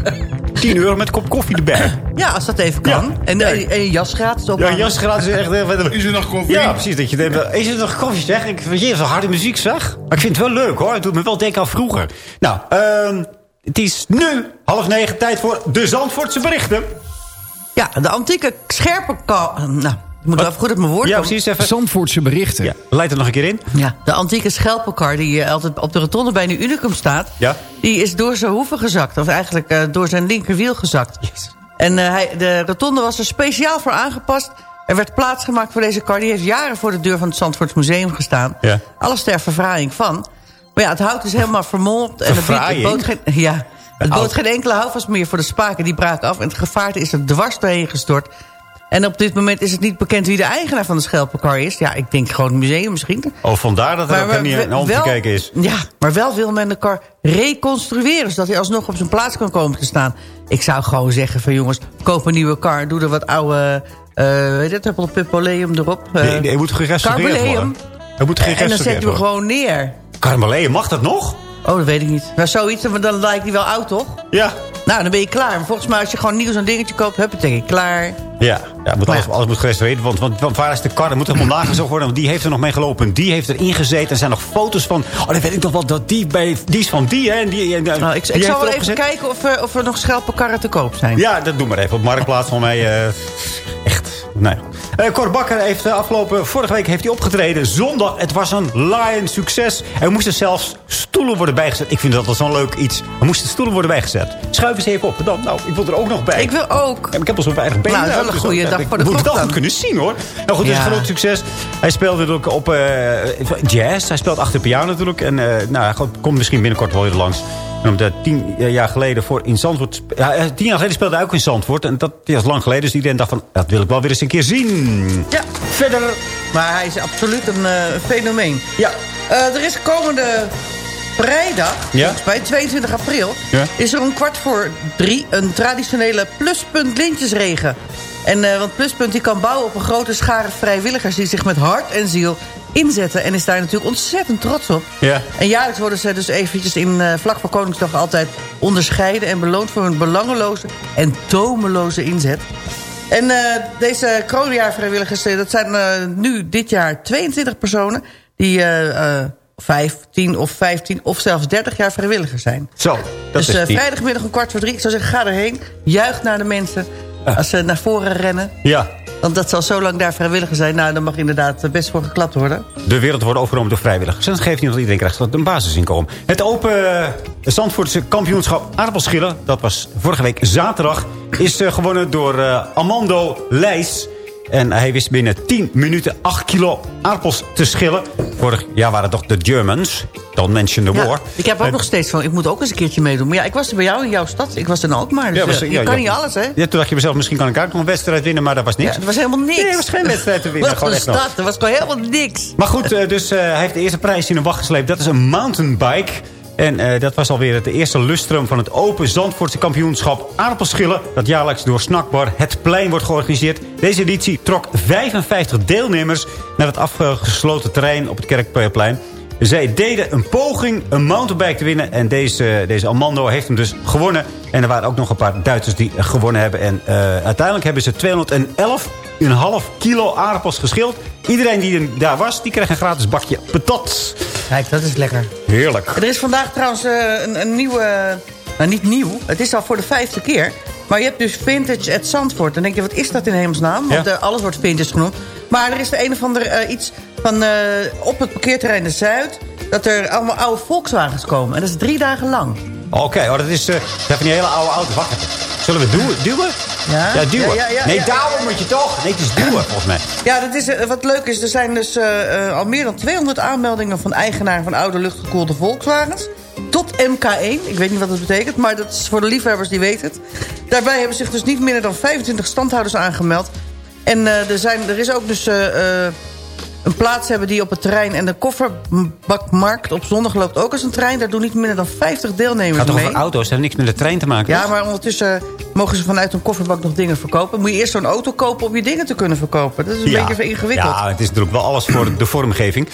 Speaker 11: 10 euro met een kop koffie erbij.
Speaker 12: Ja, als dat even kan. En, en, en je jas gratis op.
Speaker 11: Ja, jas gratis is echt... eh,
Speaker 17: Is er nog koffie?
Speaker 11: Ja, precies. Dat je denkt, is er nog koffie zeg? Ik vind je harde muziek zeg. Maar ik vind het wel leuk hoor. Het doet me wel denken aan vroeger. Nou, ehm, het is nu half negen tijd voor de Zandvoortse berichten.
Speaker 12: Ja, de antieke scherpe. Nou, ik moet wel even goed op mijn woord
Speaker 11: Ja, precies. Even.
Speaker 15: Zandvoortse berichten.
Speaker 11: Ja, leid er nog een keer in.
Speaker 12: Ja, de antieke schelpenkar die eh, altijd op de rotonde bij nu Unicum staat...
Speaker 11: Ja.
Speaker 12: die is door zijn hoeven gezakt. Of eigenlijk eh, door zijn linkerwiel gezakt. En eh, hij, de rotonde was er speciaal voor aangepast. Er werd plaats gemaakt voor deze kar. Die heeft jaren voor de deur van het Zandvoorts Museum gestaan.
Speaker 11: Ja.
Speaker 12: Alles ter verfraaiing van. Maar ja, het hout is helemaal vermolmd. En het, het bood geen, ja, het bood geen enkele houvast meer voor de spaken. Die braken af en het gevaarte is er dwars doorheen gestort. En op dit moment is het niet bekend wie de eigenaar van de schelpenkar is. Ja, ik denk gewoon het museum misschien.
Speaker 11: Oh, vandaar dat er ook niet
Speaker 12: we-
Speaker 11: naar om
Speaker 12: wel-
Speaker 11: gekeken is.
Speaker 12: Ja, maar wel wil men de kar reconstrueren... zodat hij alsnog op zijn plaats kan komen te staan. Ik zou gewoon zeggen van jongens, koop een nieuwe kar... doe er wat oude, eh weet je het, Pipoleum erop. eh,
Speaker 11: Nee, nee, hij moet gerestaureerd
Speaker 12: Carboleum.
Speaker 11: worden. Hij moet
Speaker 12: En dan
Speaker 11: gerestaureerd
Speaker 12: zet je hem gewoon neer.
Speaker 11: Carmelee, mag dat nog?
Speaker 12: Oh, dat weet ik niet. Maar zoiets, maar dan lijkt hij wel oud, toch?
Speaker 11: Ja.
Speaker 12: Nou, dan ben je klaar. Maar volgens mij als je gewoon nieuw zo'n dingetje koopt... heb je het denk ik klaar.
Speaker 11: Ja, ja moet alles, alles moet gerestaureerd worden. Want, want, waar is de kar? Dat moet helemaal nagezocht worden. Want die heeft er nog mee gelopen. Die heeft erin gezeten. Er zijn nog foto's van... Oh, dan weet ik toch wel dat die, bij, die is van die, hè? En die, en,
Speaker 12: Nou, ik,
Speaker 11: die
Speaker 12: ik zal wel even
Speaker 11: gezet.
Speaker 12: kijken of, er- of er nog schelpenkarren te koop zijn.
Speaker 11: Ja, dat doe maar even. Op Marktplaats van mij. eh, echt. Nou ja. Eh, Cor Bakker heeft eh, afgelopen... Vorige week heeft hij opgetreden. Zondag. Het was een lion succes. Er moesten zelfs stoelen worden bijgezet. Ik vind dat wel zo'n leuk iets. Er moesten stoelen worden bijgezet. Schuif eens even op. Dan, nou, ik wil er ook nog bij.
Speaker 12: Ik wil ook.
Speaker 11: Ja, ik heb al zo'n eigen benen.
Speaker 12: Nou, dat is wel een goede
Speaker 11: dat-
Speaker 12: dag
Speaker 11: ik
Speaker 12: voor de
Speaker 11: moet het
Speaker 12: klok
Speaker 11: wel
Speaker 12: dan.
Speaker 11: kunnen zien, hoor. Nou goed, het is een groot succes. Hij speelt natuurlijk op eh, jazz. Hij speelt achter de piano natuurlijk. En eh, nou, komt misschien binnenkort wel weer langs. Omdat tien jaar geleden voor in Zandvoort... Ja, eh, tien jaar geleden speelde hij ook in Zandvoort. En dat is lang geleden. Dus iedereen dacht van, dat wil ik wel weer eens een keer zien.
Speaker 12: Ja.
Speaker 11: Verder...
Speaker 12: Maar hij is absoluut een eh, fenomeen.
Speaker 11: Ja.
Speaker 12: Eh, er is komende vrijdag,
Speaker 11: Ja.
Speaker 12: volgens mij 22 april...
Speaker 11: Ja.
Speaker 12: is er om kwart voor drie een traditionele pluspunt lintjesregen. En, want Pluspunt die kan bouwen op een grote schare vrijwilligers... die zich met hart en ziel inzetten. En is daar natuurlijk ontzettend trots op.
Speaker 11: Ja.
Speaker 12: En jaarlijks worden ze dus eventjes in eh, vlak voor Koningsdag altijd onderscheiden... en beloond voor hun belangeloze en tomeloze inzet. En eh, deze kroonjaarvrijwilligers, eh, dat zijn nu dit jaar 22 personen... die eh, eh, 15 of 15 of zelfs 30 jaar vrijwilliger zijn.
Speaker 11: Zo, dat
Speaker 12: dus
Speaker 11: is die.
Speaker 12: vrijdagmiddag om kwart voor drie. Ik zou zeggen, ga erheen. Juich naar de mensen als ze naar voren rennen.
Speaker 11: Ja.
Speaker 12: Want dat zal zo lang daar vrijwilliger zijn. Nou, daar mag inderdaad best voor geklapt worden.
Speaker 11: De wereld wordt overgenomen door vrijwilligers. En dat geeft niet, want iedereen krijgt een basisinkomen. Het open eh, Zandvoortse kampioenschap aardappelschillen... dat was vorige week zaterdag... is eh, gewonnen door eh, Amando Leijs. En hij wist binnen 10 minuten 8 kilo aardappels te schillen. Vorig jaar waren het toch de Germans. Don't mention the
Speaker 12: Ja,
Speaker 11: war.
Speaker 12: ik heb ook
Speaker 11: En-
Speaker 12: nog steeds van, ik moet ook eens een keertje meedoen. Maar ja, ik was er bij jou in jouw stad. Ik was in Alkmaar. Dus
Speaker 11: Ja, was-
Speaker 12: eh,
Speaker 11: ja,
Speaker 12: je kan
Speaker 11: ja.
Speaker 12: niet alles, hè?
Speaker 11: Ja, toen dacht je mezelf, misschien kan ik ook nog een wedstrijd winnen. Maar dat was niks.
Speaker 12: Ja, er was helemaal niks.
Speaker 11: Nee, er was geen wedstrijd te winnen.
Speaker 12: Wat
Speaker 11: Gewoon
Speaker 12: een
Speaker 11: nog.
Speaker 12: stad, er was gewoon helemaal niks.
Speaker 11: Maar goed, eh, dus eh, hij heeft de eerste prijs in een wacht gesleept. Dat is een mountainbike. En eh, dat was alweer het eerste lustrum van het Open Zandvoortse kampioenschap aardappelschillen. Dat jaarlijks door Snackbar Het Plein wordt georganiseerd. Deze editie trok 55 deelnemers naar het afgesloten terrein op het Kerkplein. Zij deden een poging een mountainbike te winnen. En deze, deze Amando heeft hem dus gewonnen. En er waren ook nog een paar Duitsers die gewonnen hebben. En eh, uiteindelijk hebben ze 211,5 kilo aardappels geschild. Iedereen die er- daar was, die kreeg een gratis bakje patat.
Speaker 12: Kijk, dat is lekker.
Speaker 11: Heerlijk.
Speaker 12: Er is vandaag trouwens eh, een, een nieuwe... Nou, niet nieuw. Het is al voor de vijfde keer. Maar je hebt dus Vintage at Zandvoort. Dan denk je, wat is dat in hemelsnaam? Want
Speaker 11: Ja.
Speaker 12: eh, alles wordt vintage genoemd. Maar er is de een of ander eh, iets van eh, op het parkeerterrein de Zuid... dat er allemaal oude Volkswagens komen. En dat is drie dagen lang.
Speaker 11: Oké, oh, dat is eh, dat zijn van die hele oude auto's. Wacht. Zullen we duwen? duwen?
Speaker 12: Ja?
Speaker 11: Ja, duwen.
Speaker 12: Ja, ja, ja,
Speaker 11: nee, douwen moet je toch? Nee, het is duwen, volgens mij.
Speaker 12: Ja, dat is, eh, wat leuk is, er zijn dus eh, eh, al meer dan 200 aanmeldingen... van eigenaren van oude luchtgekoelde Volkswagens. Tot MK1, ik weet niet wat dat betekent... maar dat is voor de liefhebbers, die weten het. Daarbij hebben zich dus niet minder dan 25 standhouders aangemeld. En er, zijn, er is ook dus een plaats hebben die op het terrein... en de kofferbakmarkt op zondag loopt ook als een trein. Daar doen niet minder dan 50
Speaker 11: Het
Speaker 12: deelnemers
Speaker 11: gaat toch
Speaker 12: mee.
Speaker 11: over auto's? Dat heeft niks met de trein te maken.
Speaker 12: Ja, maar ondertussen mogen ze vanuit een kofferbak nog dingen verkopen. Moet je eerst zo'n auto kopen om je dingen te kunnen verkopen. Dat is een
Speaker 11: Ja.
Speaker 12: beetje ingewikkeld.
Speaker 11: Ja, het is natuurlijk wel alles voor de vormgeving.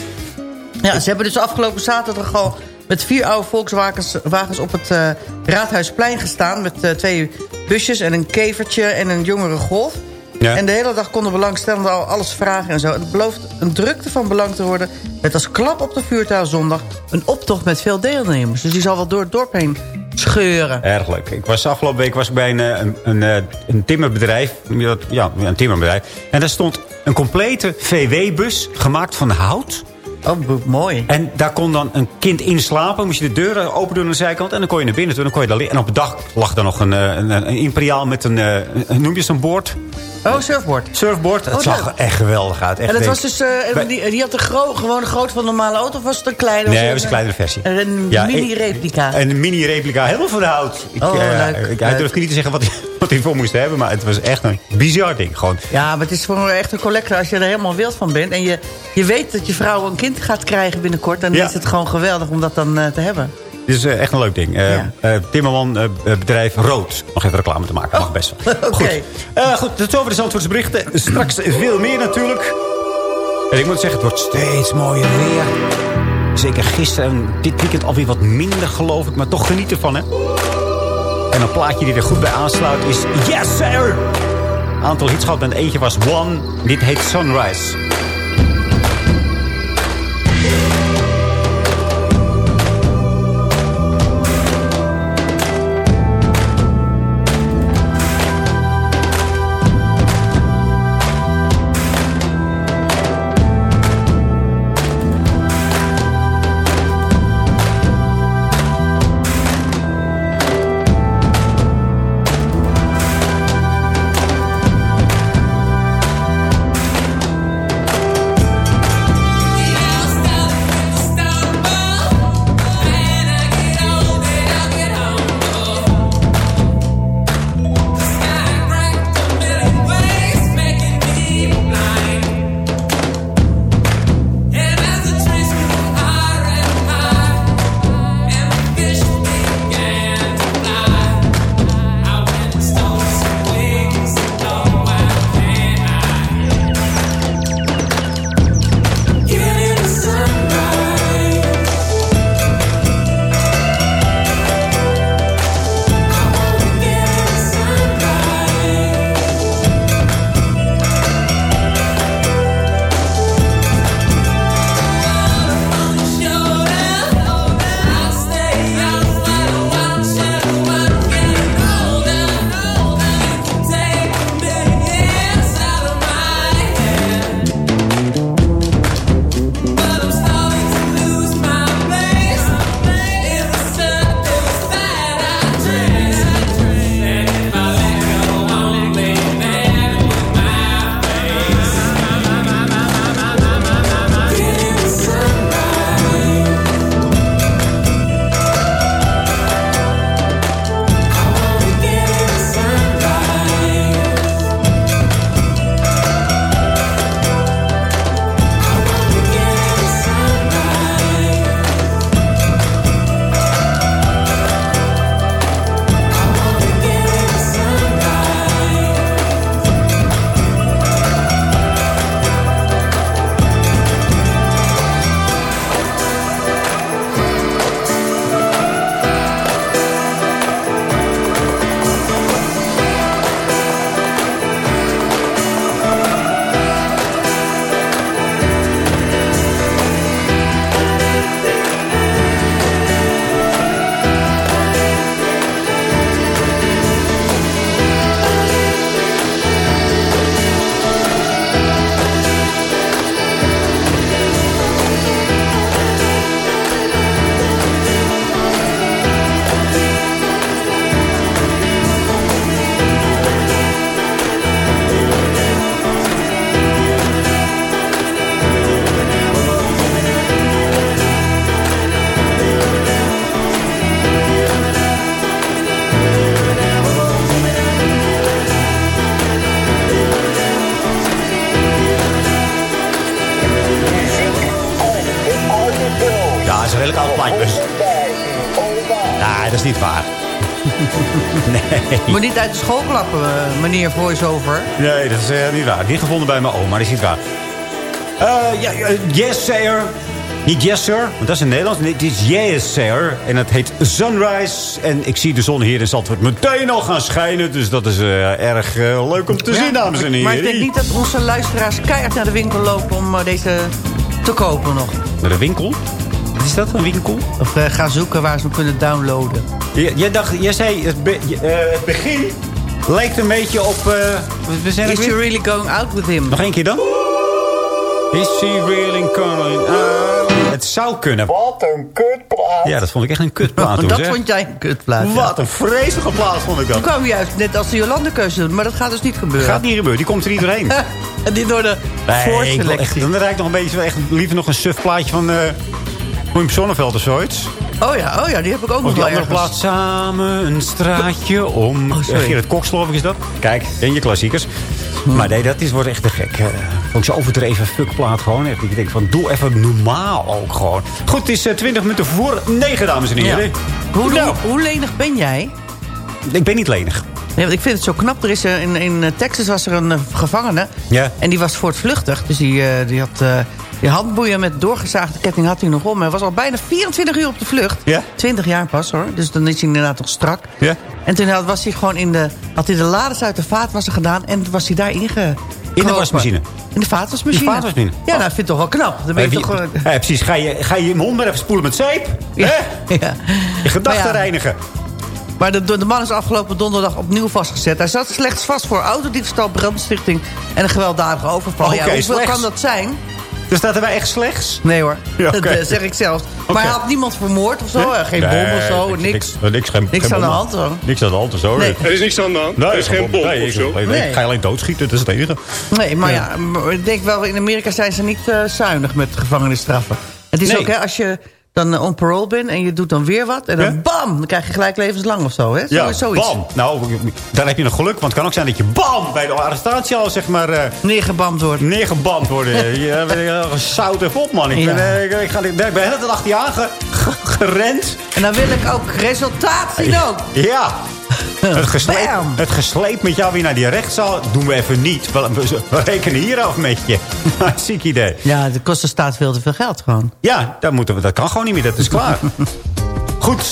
Speaker 12: Ja, ze hebben dus afgelopen zaterdag al met vier oude Volkswagens wagens op het eh, Raadhuisplein gestaan. Met eh, twee busjes en een kevertje en een jongere golf.
Speaker 11: Ja.
Speaker 12: En de hele dag konden belangstellenden al alles vragen en zo. Het belooft een drukte van belang te worden. Met als klap op de vuurtuilzondag een optocht met veel deelnemers. Dus die zal wel door het dorp heen scheuren.
Speaker 11: Erg leuk. Ik was afgelopen week was ik bij een, eh, een, een, eh, een timmerbedrijf. Ja, een timmerbedrijf. En daar stond een complete VW-bus gemaakt van hout.
Speaker 12: Oh, mooi.
Speaker 11: En daar kon dan een kind in slapen. Moest je de deuren open doen aan de zijkant. En dan kon je naar binnen toe. Dan kon je daar en op het dak lag daar nog een, eh, een, een imperiaal met een, een- noem je zo'n boord?
Speaker 12: Oh, surfboard.
Speaker 11: Surfboard. Het
Speaker 12: Oh,
Speaker 11: zag er echt geweldig uit. Echt
Speaker 12: En dat
Speaker 11: leuk.
Speaker 12: was dus, eh,
Speaker 11: Bij-
Speaker 12: die, die had de gro grootte van een normale auto... of was het een kleine?
Speaker 11: Nee,
Speaker 12: het
Speaker 11: was een kleinere versie.
Speaker 12: Een
Speaker 11: Ja,
Speaker 12: mini-replica.
Speaker 11: Een mini-replica, helemaal van hout. Ik,
Speaker 12: Oh,
Speaker 11: eh,
Speaker 12: leuk,
Speaker 11: ik,
Speaker 12: leuk.
Speaker 11: durfde niet te zeggen wat hij, wat hij voor moest hebben. Maar het was echt een bizar ding. Gewoon.
Speaker 12: Ja, maar het is voor echt een collector als je er helemaal wild van bent. En je, je weet dat je vrouw een kind gaat krijgen binnenkort. Dan
Speaker 11: Ja.
Speaker 12: is het gewoon geweldig om dat dan eh, te hebben.
Speaker 11: Dit is eh, echt een leuk ding. Eh
Speaker 12: Ja.
Speaker 11: eh, Timmerman, bedrijf Rood. Nog even reclame te maken. Mag best wel.
Speaker 12: Oké.
Speaker 11: Goed. Eh, goed, tot over de Zandvoortse berichten. Straks veel meer natuurlijk. En ik moet zeggen, het wordt steeds mooier weer. Zeker gisteren en dit weekend alweer wat minder geloof ik. Maar toch geniet ervan, hè. En een plaatje die er goed bij aansluit is Yes Sir! Aantal hits gehad met eentje was One. Dit heet Sunrise.
Speaker 12: Moet niet uit de school klappen, eh, meneer voice-over.
Speaker 11: Nee, dat is eh, niet waar. Niet gevonden bij mijn oma, dat is niet waar. Eh, ja, yes, sir. Niet yes, sir, want dat is in Nederlands. Nee, het is yes, sir. En het heet Sunrise. En ik zie de zon hier in Zandvoort meteen al gaan schijnen. Dus dat is erg leuk om te zien, dames en heren.
Speaker 12: Maar ik denk niet dat onze luisteraars keihard naar de winkel lopen om deze te kopen nog.
Speaker 11: Naar de winkel? Is dat, een winkel?
Speaker 12: Of eh, gaan zoeken waar ze hem kunnen downloaden.
Speaker 11: Jij, jij dacht, jij zei, het, be- je- eh, het begin lijkt een beetje op... eh, we zijn er
Speaker 12: Is
Speaker 11: weer-
Speaker 12: she really going out with him?
Speaker 11: Nog één keer dan? Is she really coming out? Het zou kunnen.
Speaker 12: Wat een kutplaat.
Speaker 11: Ja, dat vond ik echt een kutplaat toen,
Speaker 12: dat
Speaker 11: zeg.
Speaker 12: vond jij een kutplaat. ja.
Speaker 11: Wat een vreselijke plaat vond ik
Speaker 12: Toen
Speaker 11: dat.
Speaker 12: kwam je juist net als de Jolande keuze doen, maar dat gaat dus niet gebeuren.
Speaker 11: Gaat niet gebeuren, die komt er niet doorheen.
Speaker 12: en dit door de
Speaker 11: Nee,
Speaker 12: voorselectie.
Speaker 11: dan rijd ik nog een beetje echt liever nog een suf plaatje van eh Wim Sonneveld of zoiets.
Speaker 12: Oh ja, oh ja, die heb ik ook nog
Speaker 11: die
Speaker 12: wel
Speaker 11: andere
Speaker 12: ergens.
Speaker 11: plaat. Samen een straatje om.
Speaker 12: Oh.
Speaker 11: Eh, Gerrit Koks geloof ik is dat. Kijk, en je klassiekers. Maar nee, dat is, wordt echt te gek. Uh, vond ik zo overdreven fuckplaat gewoon. Echt. Ik denk van, doe even normaal ook gewoon. Goed, het is eh, 20 minuten voor 9, dames en heren.
Speaker 12: Ja. Hoe,
Speaker 11: Nou.
Speaker 12: hoe, hoe lenig ben jij?
Speaker 11: Ik ben niet lenig.
Speaker 12: Nee, want ik vind het zo knap. Er is eh, in, in eh, Texas was er een eh, gevangene.
Speaker 11: Ja.
Speaker 12: En die was voortvluchtig. Dus die, eh, die had eh, die handboeien met doorgezaagde ketting had hij nog om. Hij was al bijna 24 uur op de vlucht.
Speaker 11: Ja.
Speaker 12: 20 jaar pas hoor. Dus dan is hij inderdaad toch strak.
Speaker 11: Ja.
Speaker 12: En toen had, was hij gewoon in de, had hij de lades uit de vaatwasser gedaan. En was hij daarin ge,
Speaker 11: In de wasmachine?
Speaker 12: In de vaatwasmachine.
Speaker 11: In de vaatwasmachine?
Speaker 12: Ja, nou, ik vind het toch wel knap. Dan ben je toch... gewoon-
Speaker 11: Ja, precies. Ga je, ga je je mond maar even spoelen met zeep?
Speaker 12: Ja.
Speaker 11: Hè?
Speaker 12: Ja.
Speaker 11: Je gedachten
Speaker 12: ja,
Speaker 11: reinigen.
Speaker 12: Maar de, de man is afgelopen donderdag opnieuw vastgezet. Hij zat slechts vast voor autodiefstal, brandstichting en een gewelddadige overval.
Speaker 11: Oké,
Speaker 12: ja, hoeveel
Speaker 11: slechts.
Speaker 12: kan dat zijn?
Speaker 11: Dus staat er wij echt slechts?
Speaker 12: Nee hoor,
Speaker 11: Ja,
Speaker 12: dat eh, zeg ik zelf. Maar hij had niemand vermoord of zo. eh, Geen bom of zo,
Speaker 11: Nee,
Speaker 12: niks.
Speaker 11: Niks, geen,
Speaker 12: Niks
Speaker 11: geen
Speaker 12: aan de hand, hoor.
Speaker 11: Niks aan de hand of zo.
Speaker 12: Nee.
Speaker 17: Er is niks aan de hand.
Speaker 11: Nee,
Speaker 17: er is geen bom
Speaker 11: nee,
Speaker 17: of
Speaker 11: ik-
Speaker 17: zo.
Speaker 11: nee,
Speaker 12: Nee.
Speaker 11: Ik ga je alleen doodschieten, dat is het enige.
Speaker 12: Nee, maar ja, maar ik denk wel, in Amerika zijn ze niet eh, zuinig met gevangenisstraffen. Het is
Speaker 11: Nee.
Speaker 12: ook, hè, als je dan eh, on parole bent en je doet dan weer wat... en dan
Speaker 11: Ja.
Speaker 12: bam, dan krijg je gelijk levenslang of zo, hè? Zo,
Speaker 11: Ja,
Speaker 12: zoiets.
Speaker 11: bam. Nou, daar heb je nog geluk. Want het kan ook zijn dat je bam bij de arrestatie al zeg maar... eh,
Speaker 12: Neergebamd wordt.
Speaker 11: neergeband worden. Je bent zout even op, man. Ik
Speaker 12: Ja.
Speaker 11: ben, eh, ik, ik, ga, ik ben achter je aan ge- ge- gerend.
Speaker 12: En dan wil ik ook resultaat zien ook.
Speaker 11: Ja. Het gesleep, het gesleep met jou weer naar die rechtszaal doen we even niet. We, we, we rekenen hier af met je. Ziek idee.
Speaker 12: Ja, de kosten staat veel te veel geld gewoon.
Speaker 11: Ja, dat, moeten we, dat kan gewoon niet meer. Dat is klaar. Goed,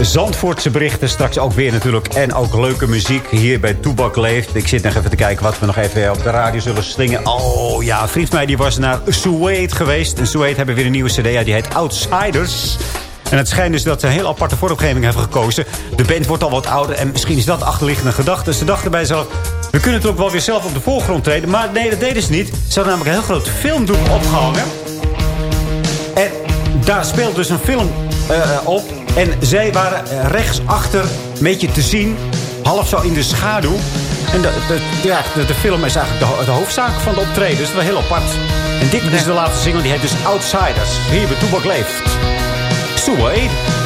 Speaker 11: Zandvoortse berichten straks ook weer natuurlijk. En ook leuke muziek hier bij Toebak Leeft. Ik zit nog even te kijken wat we nog even op de radio zullen slingen. Oh ja, een vriend van mij die was naar Suede geweest. En Suede hebben weer een nieuwe cd. Ja, die heet Outsiders. En het schijnt dus dat ze een heel aparte vormgeving hebben gekozen. De band wordt al wat ouder en misschien is dat de achterliggende gedachte. Ze dachten bij zichzelf, we kunnen het ook wel weer zelf op de voorgrond treden. Maar nee, dat deden ze niet. Ze hadden namelijk een heel groot filmdoek opgehangen. En daar speelt dus een film eh, op. En zij waren eh, rechtsachter een beetje te zien. Half zo in de schaduw. En de, de, ja, de, de film is eigenlijk de, de hoofdzaak van de optreden. Dus dat is wel heel apart. En dit is de laatste single. Die heet dus Outsiders. Hier bij Toebak Leeft. Suede.
Speaker 13: By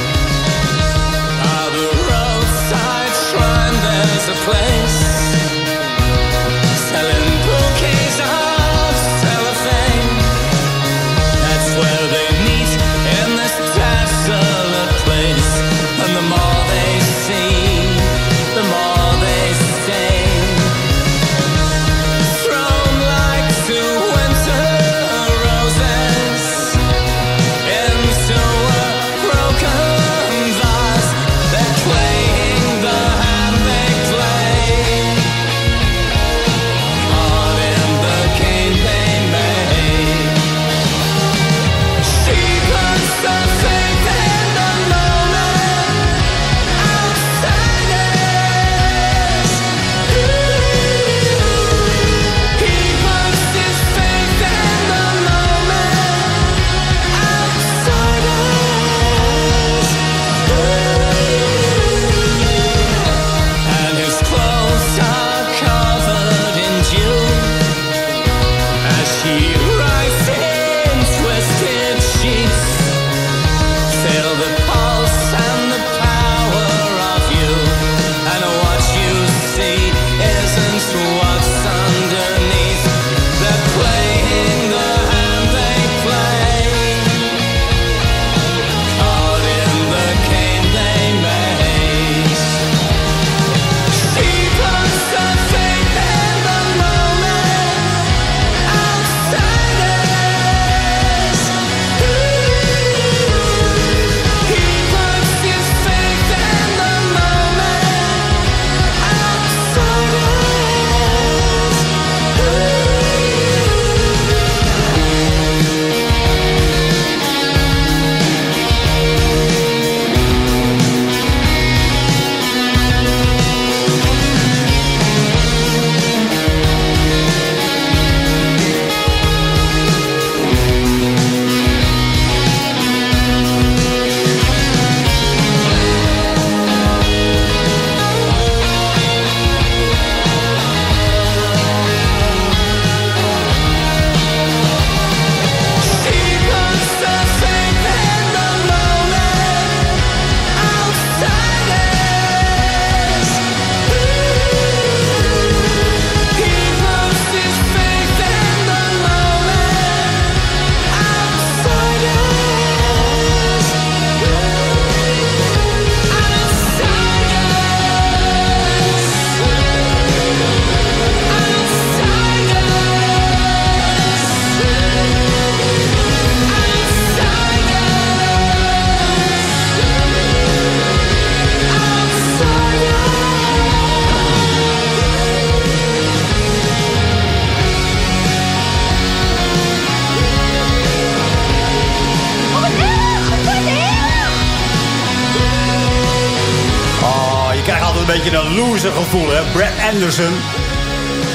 Speaker 11: Anderson.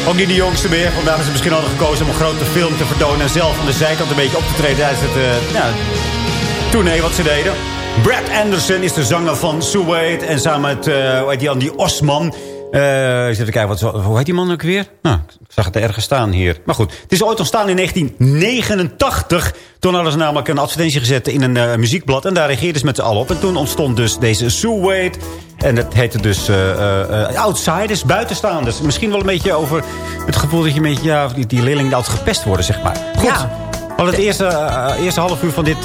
Speaker 11: Ook niet de jongste meer. Vandaag is hij misschien al gekozen om een grote film te vertonen... en zelf aan de zijkant een beetje op te treden tijdens het uh, ja, tournee wat ze deden. Brad Anderson is de zanger van Sue Wade. En samen met uh, die, Andy Osman... Uh, eens even kijken, wat, hoe heet die man ook weer? Nou, ik zag het ergens staan hier. Maar goed, het is ooit ontstaan in 1989. Toen hadden ze namelijk een advertentie gezet in een uh, muziekblad. En daar reageerden ze met z'n allen op. En toen ontstond dus deze Sue Wade. En het heette dus uh, uh, Outsiders, buitenstaanders. Misschien wel een beetje over het gevoel dat je een beetje... Ja, die, die leerlingen altijd gepest worden, zeg maar. Goed,
Speaker 12: Ja.
Speaker 11: hadden het eerste, eerste half uur van dit...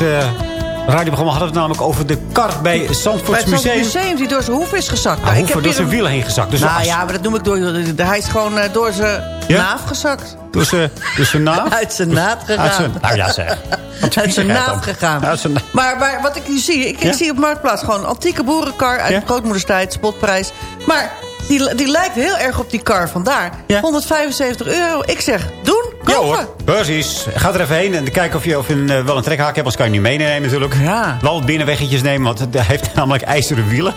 Speaker 11: radioprogramma hadden we het namelijk over de kar bij
Speaker 12: Bij
Speaker 11: Zandvoorts
Speaker 12: het
Speaker 11: Museum.
Speaker 12: museum die door zijn hoef is gezakt.
Speaker 11: Ah,
Speaker 12: Nou, ik heb
Speaker 11: door zijn wielen heen gezakt. Dus
Speaker 12: nou
Speaker 11: als-
Speaker 12: ja, maar dat noem ik door... Hij is gewoon eh, door zijn
Speaker 11: Ja?
Speaker 12: naaf gezakt.
Speaker 11: door zijn, door zijn naaf.
Speaker 12: Uit zijn naad gegaan.
Speaker 11: Uit zijn, nou ja, zeg.
Speaker 12: Uit zijn
Speaker 11: dan.
Speaker 12: gegaan.
Speaker 11: Uit zijn na-
Speaker 12: Maar, maar wat ik nu zie, ik, ik
Speaker 11: Ja?
Speaker 12: zie op Marktplaats gewoon een antieke boerenkar uit
Speaker 11: Ja?
Speaker 12: de grootmoederstijd, spotprijs. Maar die, die lijkt heel erg op die kar vandaar. 175 euro. Ik zeg, doen,
Speaker 11: Ja
Speaker 12: kopen.
Speaker 11: hoor, precies. Ga er even heen en kijken of je, of je een, eh, wel een trekhaak hebt. Anders kan je niet meenemen natuurlijk.
Speaker 12: Ja.
Speaker 11: Wel binnenweggetjes nemen, want hij heeft namelijk ijzeren wielen.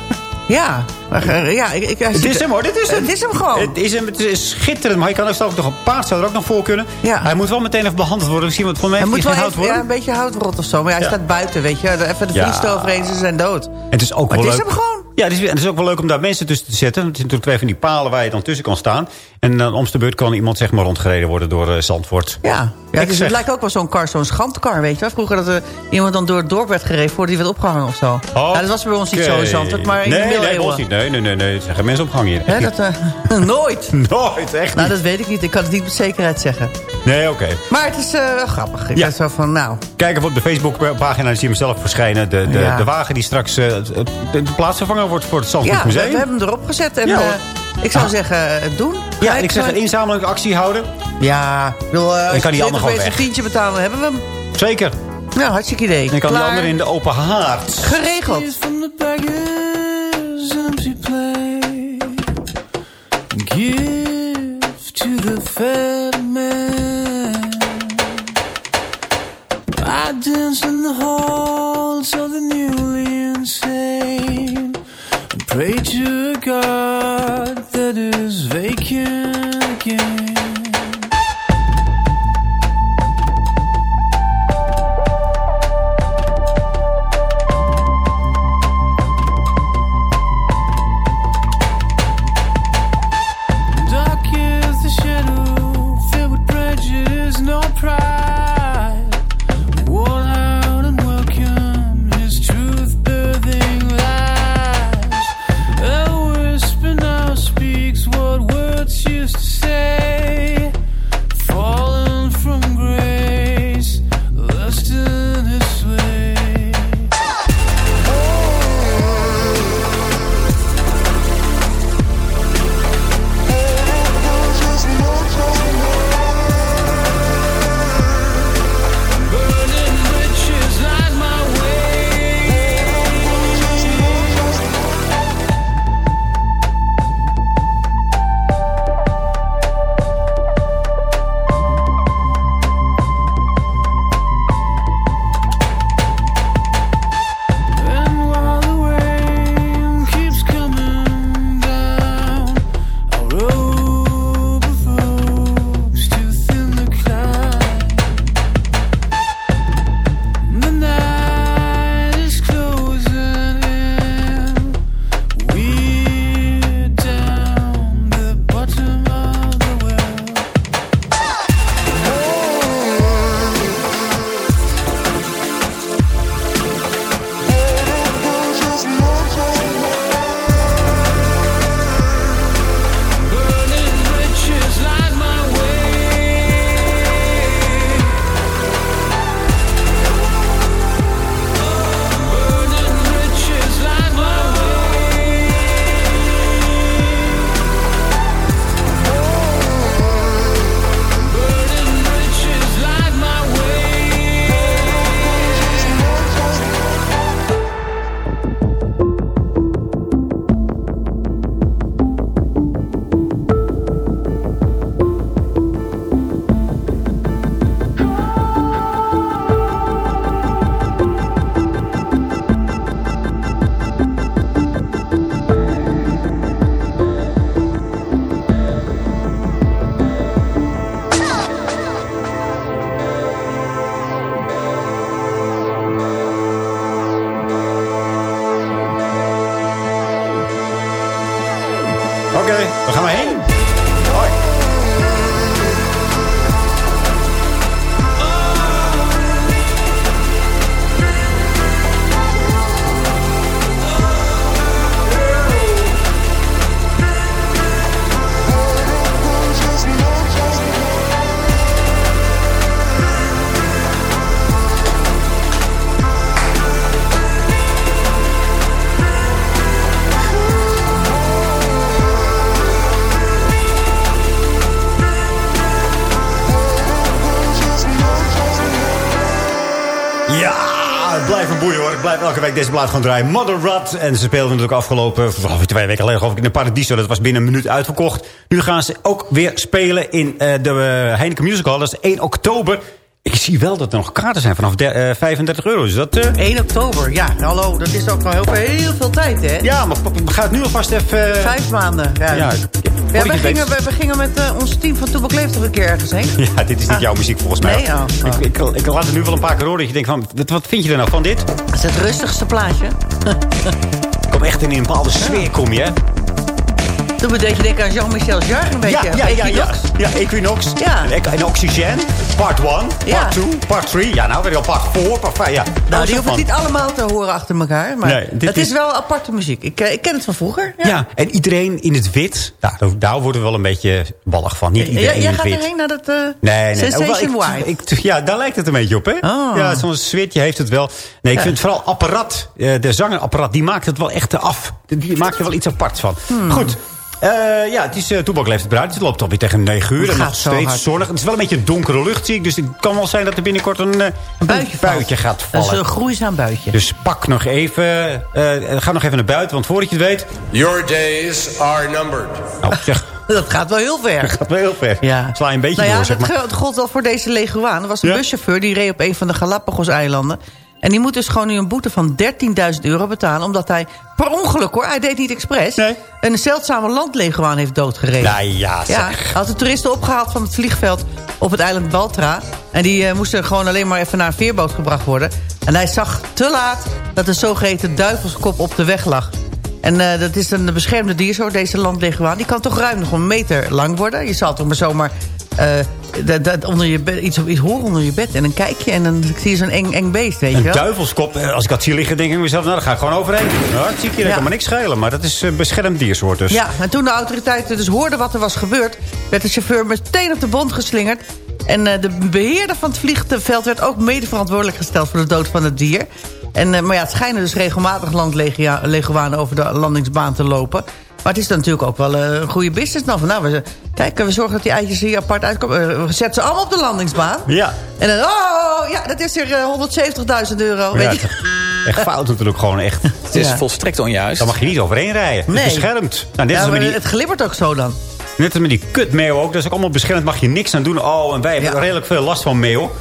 Speaker 12: Ja, maar, eh, ja ik, ik,
Speaker 11: Het is hem hoor, dit is hem.
Speaker 12: Het is hem gewoon.
Speaker 11: Het is hem, het is schitterend. Maar je kan ook nog een paard zou er ook nog voor kunnen.
Speaker 12: Ja.
Speaker 11: Hij moet wel meteen even behandeld worden. Misschien wat voor
Speaker 12: Hij moet wel
Speaker 11: hout
Speaker 12: even, ja,
Speaker 11: worden.
Speaker 12: een beetje houtrot of zo. Maar ja, hij
Speaker 11: Ja.
Speaker 12: staat buiten, weet je. Even de
Speaker 11: Ja.
Speaker 12: vries eroverheen, ze zijn dood.
Speaker 11: Het is ook
Speaker 12: Maar
Speaker 11: wel
Speaker 12: het is hem gewoon.
Speaker 11: Ja, het is, het is ook wel leuk om daar mensen tussen te zetten. Het zijn natuurlijk twee van die palen waar je dan tussen kan staan. En dan om de beurt kan iemand zeg maar rondgereden worden door eh, Zandvoort.
Speaker 12: Ja, ja het, lijkt ook wel zo'n kar, zo'n schandkar, weet je wel. Vroeger dat er iemand dan door het dorp werd gereden voordat hij werd opgehangen of zo.
Speaker 11: Oh,
Speaker 12: ja, dat was bij ons niet zo in. Zandvoort, maar in
Speaker 11: nee,
Speaker 12: de
Speaker 11: nee,
Speaker 12: middeleeuwen.
Speaker 11: ons niet. Nee, nee, nee, nee. Er zijn geen mensen opgehangen hier.
Speaker 12: Hè, dat, eh, nooit.
Speaker 11: Nooit, echt
Speaker 12: Nou, dat weet ik niet. Ik kan het niet met zekerheid zeggen.
Speaker 11: Nee, oké.
Speaker 12: Maar het is eh, wel grappig. Ik
Speaker 11: Ja.
Speaker 12: zo van, nou...
Speaker 11: Kijk even op de Facebookpagina, dan zie je hem zelf verschijnen. De, de,
Speaker 12: Ja.
Speaker 11: de wagen die straks eh, de, de plaatsvervanger wordt voor het Zandvoort
Speaker 12: Ja, we, we
Speaker 11: Museum.
Speaker 12: hebben hem erop gezet. En
Speaker 11: Ja,
Speaker 12: eh, ik zou
Speaker 11: Ah.
Speaker 12: zeggen, doen.
Speaker 11: Ja, ik zeg een inzameling actie houden.
Speaker 12: Ja, ik bedoel, eh, als
Speaker 11: kan die
Speaker 12: je
Speaker 11: ander
Speaker 12: 20
Speaker 11: gewoon
Speaker 12: mensen
Speaker 11: weg.
Speaker 12: een tientje betalen, hebben we hem.
Speaker 11: Zeker.
Speaker 12: Ja, hartstikke idee.
Speaker 11: En dan kan die ander in de open haard.
Speaker 12: Geregeld.
Speaker 18: Give to the I dance in the halls of the newly insane. And pray to a God that is vacant
Speaker 11: het blijft een boeien hoor. Ik blijf elke week deze plaat gewoon draaien. Mother Rod. En ze speelden natuurlijk afgelopen twee weken geleden geloof ik in de Paradiso. Dat was binnen een minuut uitverkocht. Nu gaan ze ook weer spelen in eh, de eh, Heineken Musical. Dat is 1 oktober. Ik zie wel dat er nog kaarten zijn vanaf de, eh, 35 euro. Dus dat... eh,
Speaker 12: 1 oktober, ja. Hallo, dat is ook wel heel, veel- heel veel tijd, hè?
Speaker 11: ja, maar we gaan het nu alvast even... eh,
Speaker 12: Vijf maanden. Ja,
Speaker 11: ja,
Speaker 12: we, gingen, we, we gingen met eh, ons team van Toebak Leeft toch een keer ergens heen.
Speaker 11: Ja, dit is niet jouw muziek volgens mij.
Speaker 12: Nee, oh, oh.
Speaker 11: Ik, ik, ik laat het nu wel een paar keer horen. Dat je denkt van, wat, wat vind je er nou van dit?
Speaker 12: Dat is het rustigste plaatje.
Speaker 11: Kom echt in een bepaalde sfeer, kom je. hè?
Speaker 12: Toen deed je denken aan Jean-Michel Jarre een beetje.
Speaker 11: Ja, ja, ja, ja.
Speaker 12: Equinox.
Speaker 11: Ja. En, en Oxygen. Part 1,
Speaker 12: Ja.
Speaker 11: part 2, part 3. Ja, nou weer al part 4, part 5. Ja.
Speaker 12: Nou, die
Speaker 11: is
Speaker 12: hoeft het niet allemaal te horen achter elkaar. Maar het is, wel aparte muziek. Ik, eh, ik ken het van vroeger. Ja.
Speaker 11: En iedereen in het wit. Nou, daar- worden we wel een beetje ballig van. Niet iedereen
Speaker 12: jij
Speaker 11: in het
Speaker 12: gaat
Speaker 11: wit.
Speaker 12: erheen naar dat eh,
Speaker 11: Nee, nee.
Speaker 12: Sensation
Speaker 11: ik, ik, ja, daar lijkt het een beetje op, hè?
Speaker 12: Oh.
Speaker 11: Ja, zo'n sfeertje heeft het wel. Nee, ik vind vooral apparaat. eh, de zangerapparaat, die maakt het wel echt af. Die maakt er wel iets aparts van.
Speaker 12: Hmm.
Speaker 11: Goed. Eh, ja, het is uh, Toebak leeft het bruid. Het loopt alweer tegen 9 uur.
Speaker 12: Het
Speaker 11: En
Speaker 12: gaat
Speaker 11: nog steeds
Speaker 12: hard.
Speaker 11: zonnig. Het is wel een beetje donkere lucht, zie ik. Dus het kan wel zijn dat er binnenkort een, eh, een
Speaker 12: buitje
Speaker 11: buitje gaat
Speaker 12: Dat
Speaker 11: vallen.
Speaker 12: is een groeizaam buitje.
Speaker 11: Dus pak nog even. eh, ga nog even naar buiten, want voordat je het weet.
Speaker 17: Your days are numbered.
Speaker 11: Nou, zeg.
Speaker 12: Dat gaat wel heel ver.
Speaker 11: Dat gaat wel heel ver.
Speaker 12: Ja.
Speaker 11: Sla je een beetje
Speaker 12: nou ja,
Speaker 11: door, zeg
Speaker 12: dat
Speaker 11: maar.
Speaker 12: geldt- gold wel voor deze leguaan. Er was een
Speaker 11: Ja?
Speaker 12: buschauffeur die reed op een van de Galapagos-eilanden. En die moet dus gewoon nu een boete van 13.000 euro betalen... omdat hij per ongeluk, hoor, hij deed niet expres...
Speaker 11: Nee.
Speaker 12: een zeldzame landleguaan heeft doodgereden.
Speaker 11: Nou ja, zeg.
Speaker 12: Ja, hij had de toeristen opgehaald van het vliegveld op het eiland Baltra. En die eh, moesten gewoon alleen maar even naar een veerboot gebracht worden. En hij zag te laat dat een zogeheten duivelskop op de weg lag. En eh, dat is een beschermde diersoort, deze landleguaan. Die kan toch ruim nog een meter lang worden. Je zal toch maar zomaar dat, dat onder je bed, iets, iets horen onder je bed. En dan kijk je en dan zie je zo'n eng, eng beest, weet je
Speaker 11: Een duivelskop, eh, als ik dat zie liggen, denk ik mezelf, nou, daar ga ik gewoon overheen. Nou, dat zie ik hier, dat
Speaker 12: Ja.
Speaker 11: kan me niks schelen. Maar dat is een beschermd diersoort dus.
Speaker 12: Ja, en toen de autoriteiten dus hoorden wat er was gebeurd... werd de chauffeur meteen op de bond geslingerd. En eh, de beheerder van het vliegveld werd ook mede verantwoordelijk gesteld... voor de dood van het dier. En, eh, maar ja, het schijnen dus regelmatig landleguanen over de landingsbaan te lopen. Maar het is dan natuurlijk ook wel eh, een goede business. Nou, van, nou we, kijk, we zorgen dat die eitjes hier apart uitkomen. Eh, We zetten ze allemaal op de landingsbaan.
Speaker 11: Ja.
Speaker 12: En dan, oh, ja, dat is er eh, 170.000 euro.
Speaker 11: Ja,
Speaker 12: weet je.
Speaker 11: echt fout natuurlijk gewoon echt.
Speaker 7: Het is
Speaker 12: Ja.
Speaker 7: volstrekt onjuist.
Speaker 11: Daar mag je niet overheen rijden. Het
Speaker 12: Nee.
Speaker 11: is beschermd. Nou, net,
Speaker 12: Ja,
Speaker 11: als
Speaker 12: maar
Speaker 11: met die,
Speaker 12: het glibbert ook zo dan.
Speaker 11: net als met die kutmeeuw ook. Dat is ook allemaal beschermd. Mag je niks aan doen. Oh, en wij hebben
Speaker 12: Ja.
Speaker 11: redelijk veel last van meeuw.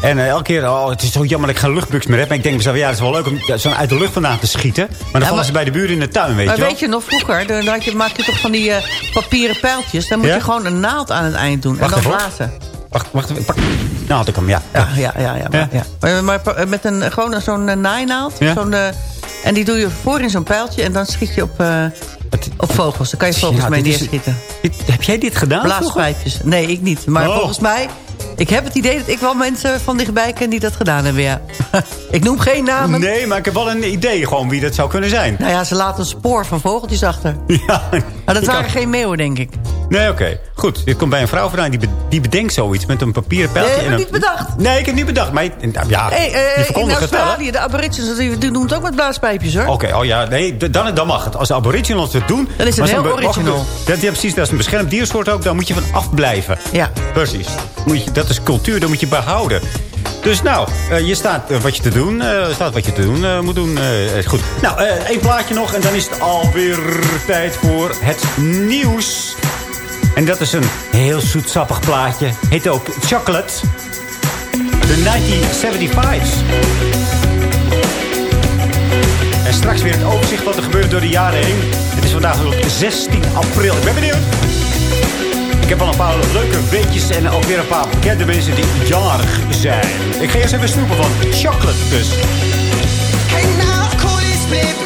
Speaker 11: En eh, elke keer, oh, het is zo jammer dat ik geen luchtbuks meer heb. Maar ik denk mezelf, ja, het is wel leuk om ja, zo'n uit de lucht vandaan te schieten. Maar dan vallen
Speaker 12: maar-
Speaker 11: ze bij de buren in de tuin, weet
Speaker 12: Maar
Speaker 11: je wel.
Speaker 12: weet je nog, vroeger dan had je, maak je toch van die eh, papieren pijltjes. Dan moet
Speaker 11: Ja?
Speaker 12: je gewoon een naald aan het eind doen.
Speaker 11: Wacht
Speaker 12: en dan blazen.
Speaker 11: Wacht, wacht, pak. Nou had ik hem, ja.
Speaker 12: Ja, ja, ja. ja, maar,
Speaker 11: Ja?
Speaker 12: ja. Maar, maar pa- met een, gewoon zo'n eh, naainaald.
Speaker 11: Ja?
Speaker 12: Zo'n, eh, en die doe je voor in zo'n pijltje. En dan schiet je op, eh, op vogels. Dan kan je vogels
Speaker 11: Ja,
Speaker 12: mee
Speaker 11: is-
Speaker 12: neerschieten.
Speaker 11: Dit- heb jij dit gedaan?
Speaker 12: Blaaspijpjes. Nee, ik niet. Maar
Speaker 11: Oh.
Speaker 12: volgens mij... Ik heb het idee dat ik wel mensen van dichtbij ken die dat gedaan hebben, ja. ik noem geen namen.
Speaker 11: Nee, maar ik heb wel een idee gewoon wie dat zou kunnen zijn.
Speaker 12: Nou ja, ze laten een spoor van vogeltjes achter.
Speaker 11: Ja,
Speaker 12: Maar dat waren
Speaker 11: had-
Speaker 12: geen meeuwen, denk ik.
Speaker 11: Nee, oké. Goed. Dit komt bij een vrouw vandaan. Die, be- die bedenkt zoiets met een papieren pijltje.
Speaker 12: Nee, heb ik
Speaker 11: een-
Speaker 12: niet bedacht.
Speaker 11: Nee, ik heb niet bedacht. Maar nou, ja,
Speaker 12: Hey,
Speaker 11: je
Speaker 12: in
Speaker 11: het?
Speaker 12: Australië, de aborigines, die doen het ook met blaaspijpjes, hoor.
Speaker 11: Oké, oh ja, nee, dan, dan mag het. Als de aboriginals het doen...
Speaker 12: Dan is het heel original.
Speaker 11: Dat, ja, precies, dat is een beschermd diersoort ook. Daar moet je van afblijven.
Speaker 12: Ja.
Speaker 11: Precies. Moet je, dat is cultuur, dat moet je behouden. Dus nou, eh, je staat eh, wat je te doen, eh, staat wat je te doen eh, moet doen. eh, goed. Nou, eh, één plaatje nog en dan is het alweer tijd voor het nieuws. En dat is een heel zoetsappig plaatje. Heet ook Chocolate. De 1975's. En straks weer het overzicht wat er gebeurt door de jaren heen. Het is vandaag ook 16 april. Ik ben benieuwd. Ik heb al een paar leuke weetjes en ook weer een paar bekende mensen die jarig zijn. Ik ga eerst even snoepen van chocolate
Speaker 13: now,